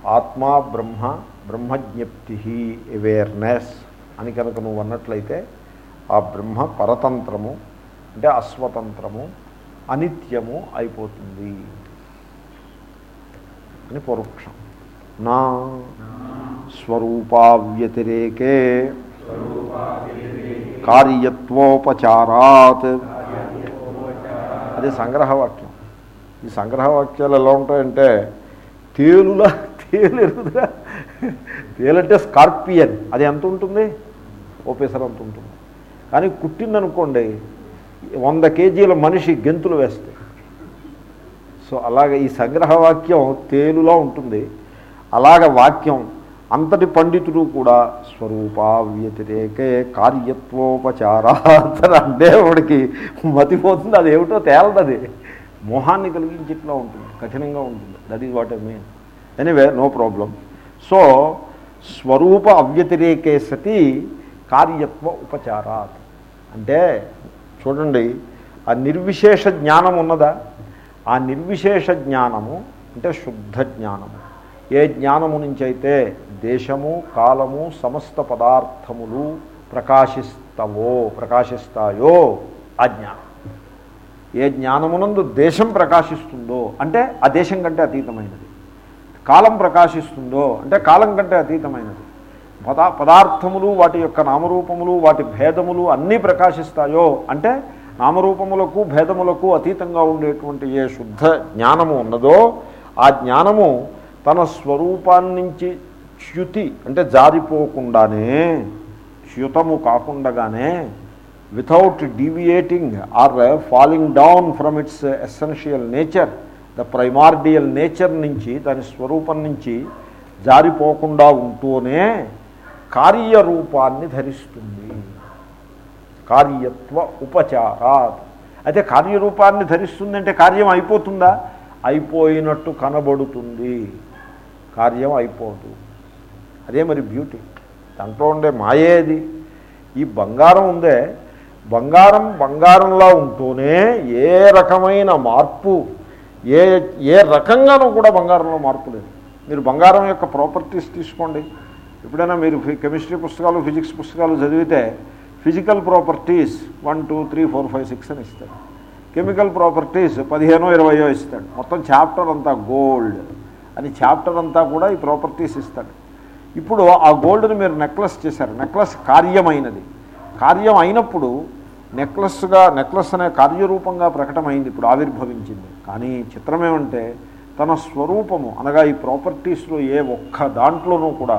ఆత్మా బ్రహ్మ బ్రహ్మజ్ఞప్తి అవేర్నెస్ అని కనుక నువ్వు అన్నట్లయితే ఆ బ్రహ్మ పరతంత్రము అంటే అస్వతంత్రము అనిత్యము అయిపోతుంది. అని పూర్వపక్షం. నా స్వరూపావ్యతిరేకే కార్యత్వోపచారాత్ అది సంగ్రహవాక్యం. ఈ సంగ్రహవాక్యాలు ఎలా ఉంటాయంటే తేలులా తేలు తేలంటే స్కార్పియన్. అది ఎంత ఉంటుంది? ఓపెసర్ అంత ఉంటుంది. కానీ కుట్టిందనుకోండి వంద కేజీల మనిషి గెంతులు వేస్తాయి సో అలాగే ఈ సంగ్రహవాక్యం తేలులా ఉంటుంది. అలాగ వాక్యం అంతటి పండితుడు కూడా స్వరూప వ్యతిరేకే కార్యత్వోపచారాతన అంటే వాడికి మతిపోతుంది అది ఏమిటో తేలదది మోహాన్ని కలిగించిట్లా ఉంటుంది కఠినంగా ఉంటుంది. That is what I mean anyway no problem so స్వరూప అవ్యతిరేకే సతి కార్యత్వ ఉపచారాత్. అంటే చూడండి ఆ నిర్విశేష జ్ఞానం ఉన్నదా? ఆ నిర్విశేష జ్ఞానము అంటే శుద్ధ జ్ఞానము. ఏ జ్ఞానము నుంచి అయితే దేశము కాలము సమస్త పదార్థములు ప్రకాశిస్తవో ప్రకాశిస్తాయో ఆ జ్ఞానం. ఏ జ్ఞానమునందు దేశం ప్రకాశిస్తుందో అంటే ఆ దేశం కంటే అతీతమైనది. కాలం ప్రకాశిస్తుందో అంటే కాలం కంటే అతీతమైనది. పదా పదార్థములు వాటి యొక్క నామరూపములు వాటి భేదములు అన్నీ ప్రకాశిస్తాయో అంటే నామరూపములకు భేదములకు అతీతంగా ఉండేటువంటి ఏ శుద్ధ జ్ఞానము ఉన్నదో ఆ జ్ఞానము తన స్వరూపాన్నించి చ్యుతి అంటే జారిపోకుండానే చ్యుతము కాకుండగానే without deviating or falling down from its essential nature the primordial nature నుంచి దాని స్వరూపం నుంచి జారిపోకుండా ఉంటూనే కార్యరూపాన్ని ధరిస్తుంది. కార్యత్వ ఉపచారాత్. అయితే కార్యరూపాన్ని ధరిస్తుందంటే కార్యం అయిపోతుందా? అయిపోయినట్టు కనబడుతుంది. కార్యం అయిపోదు. అదే మరి బ్యూటీ. దాంట్లో ఉండే మాయేది ఈ బంగారం ఉందే. బంగారం బంగారంలా ఉంటూనే ఏ రకమైన మార్పు ఏ ఏ రకంగానూ కూడా బంగారంలో మార్పు లేదు. మీరు బంగారం యొక్క ప్రాపర్టీస్ తీసుకోండి. ఎప్పుడైనా మీరు కెమిస్ట్రీ పుస్తకాలు ఫిజిక్స్ పుస్తకాలు చదివితే physical properties one two three four five six అని ఇస్తాడు కెమికల్ ప్రాపర్టీస్ పదిహేనో ఇరవయో ఇస్తాడు. మొత్తం చాప్టర్ అంతా గోల్డ్. అని చాప్టర్ అంతా కూడా ఈ ప్రాపర్టీస్ ఇస్తాడు. ఇప్పుడు ఆ గోల్డ్ని మీరు నెక్లెస్ చేశారు. నెక్లెస్ కార్యమైనది. కార్యం అయినప్పుడు నెక్లెస్గా నెక్లెస్ అనే కార్యరూపంగా ప్రకటమైంది ఇప్పుడు ఆవిర్భవించింది. కానీ చిత్రం ఏమంటే తన స్వరూపము అనగా ఈ ప్రాపర్టీస్లో ఏ ఒక్క దాంట్లోనూ కూడా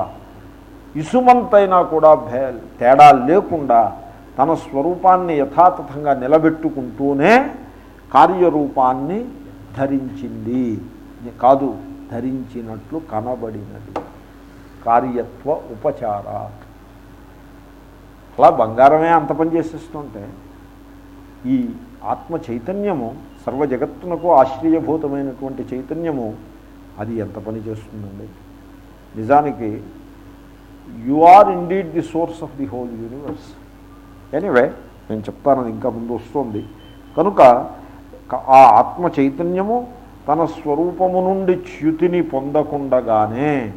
ఇసుమంతైనా కూడా భే తేడా లేకుండా తన స్వరూపాన్ని యథాతథంగా నిలబెట్టుకుంటూనే కార్యరూపాన్ని ధరించింది. కాదు ధరించినట్లు కనబడినది. కార్యత్వ ఉపచార. అలా బంగారమే అంత పని చేసేస్తుంటే ఈ ఆత్మ చైతన్యము సర్వ జగత్తునకు ఆశ్చర్యభూతమైనటువంటి చైతన్యము అది ఎంత పని చేస్తుందండి? నిజానికి you are indeed the source of the whole universe. Anyway నేను చెప్తాను ఇంకా ముందు వస్తుంది. కనుక ఆ ఆత్మ చైతన్యము తన స్వరూపము నుండి చ్యుతిని పొందకుండగానే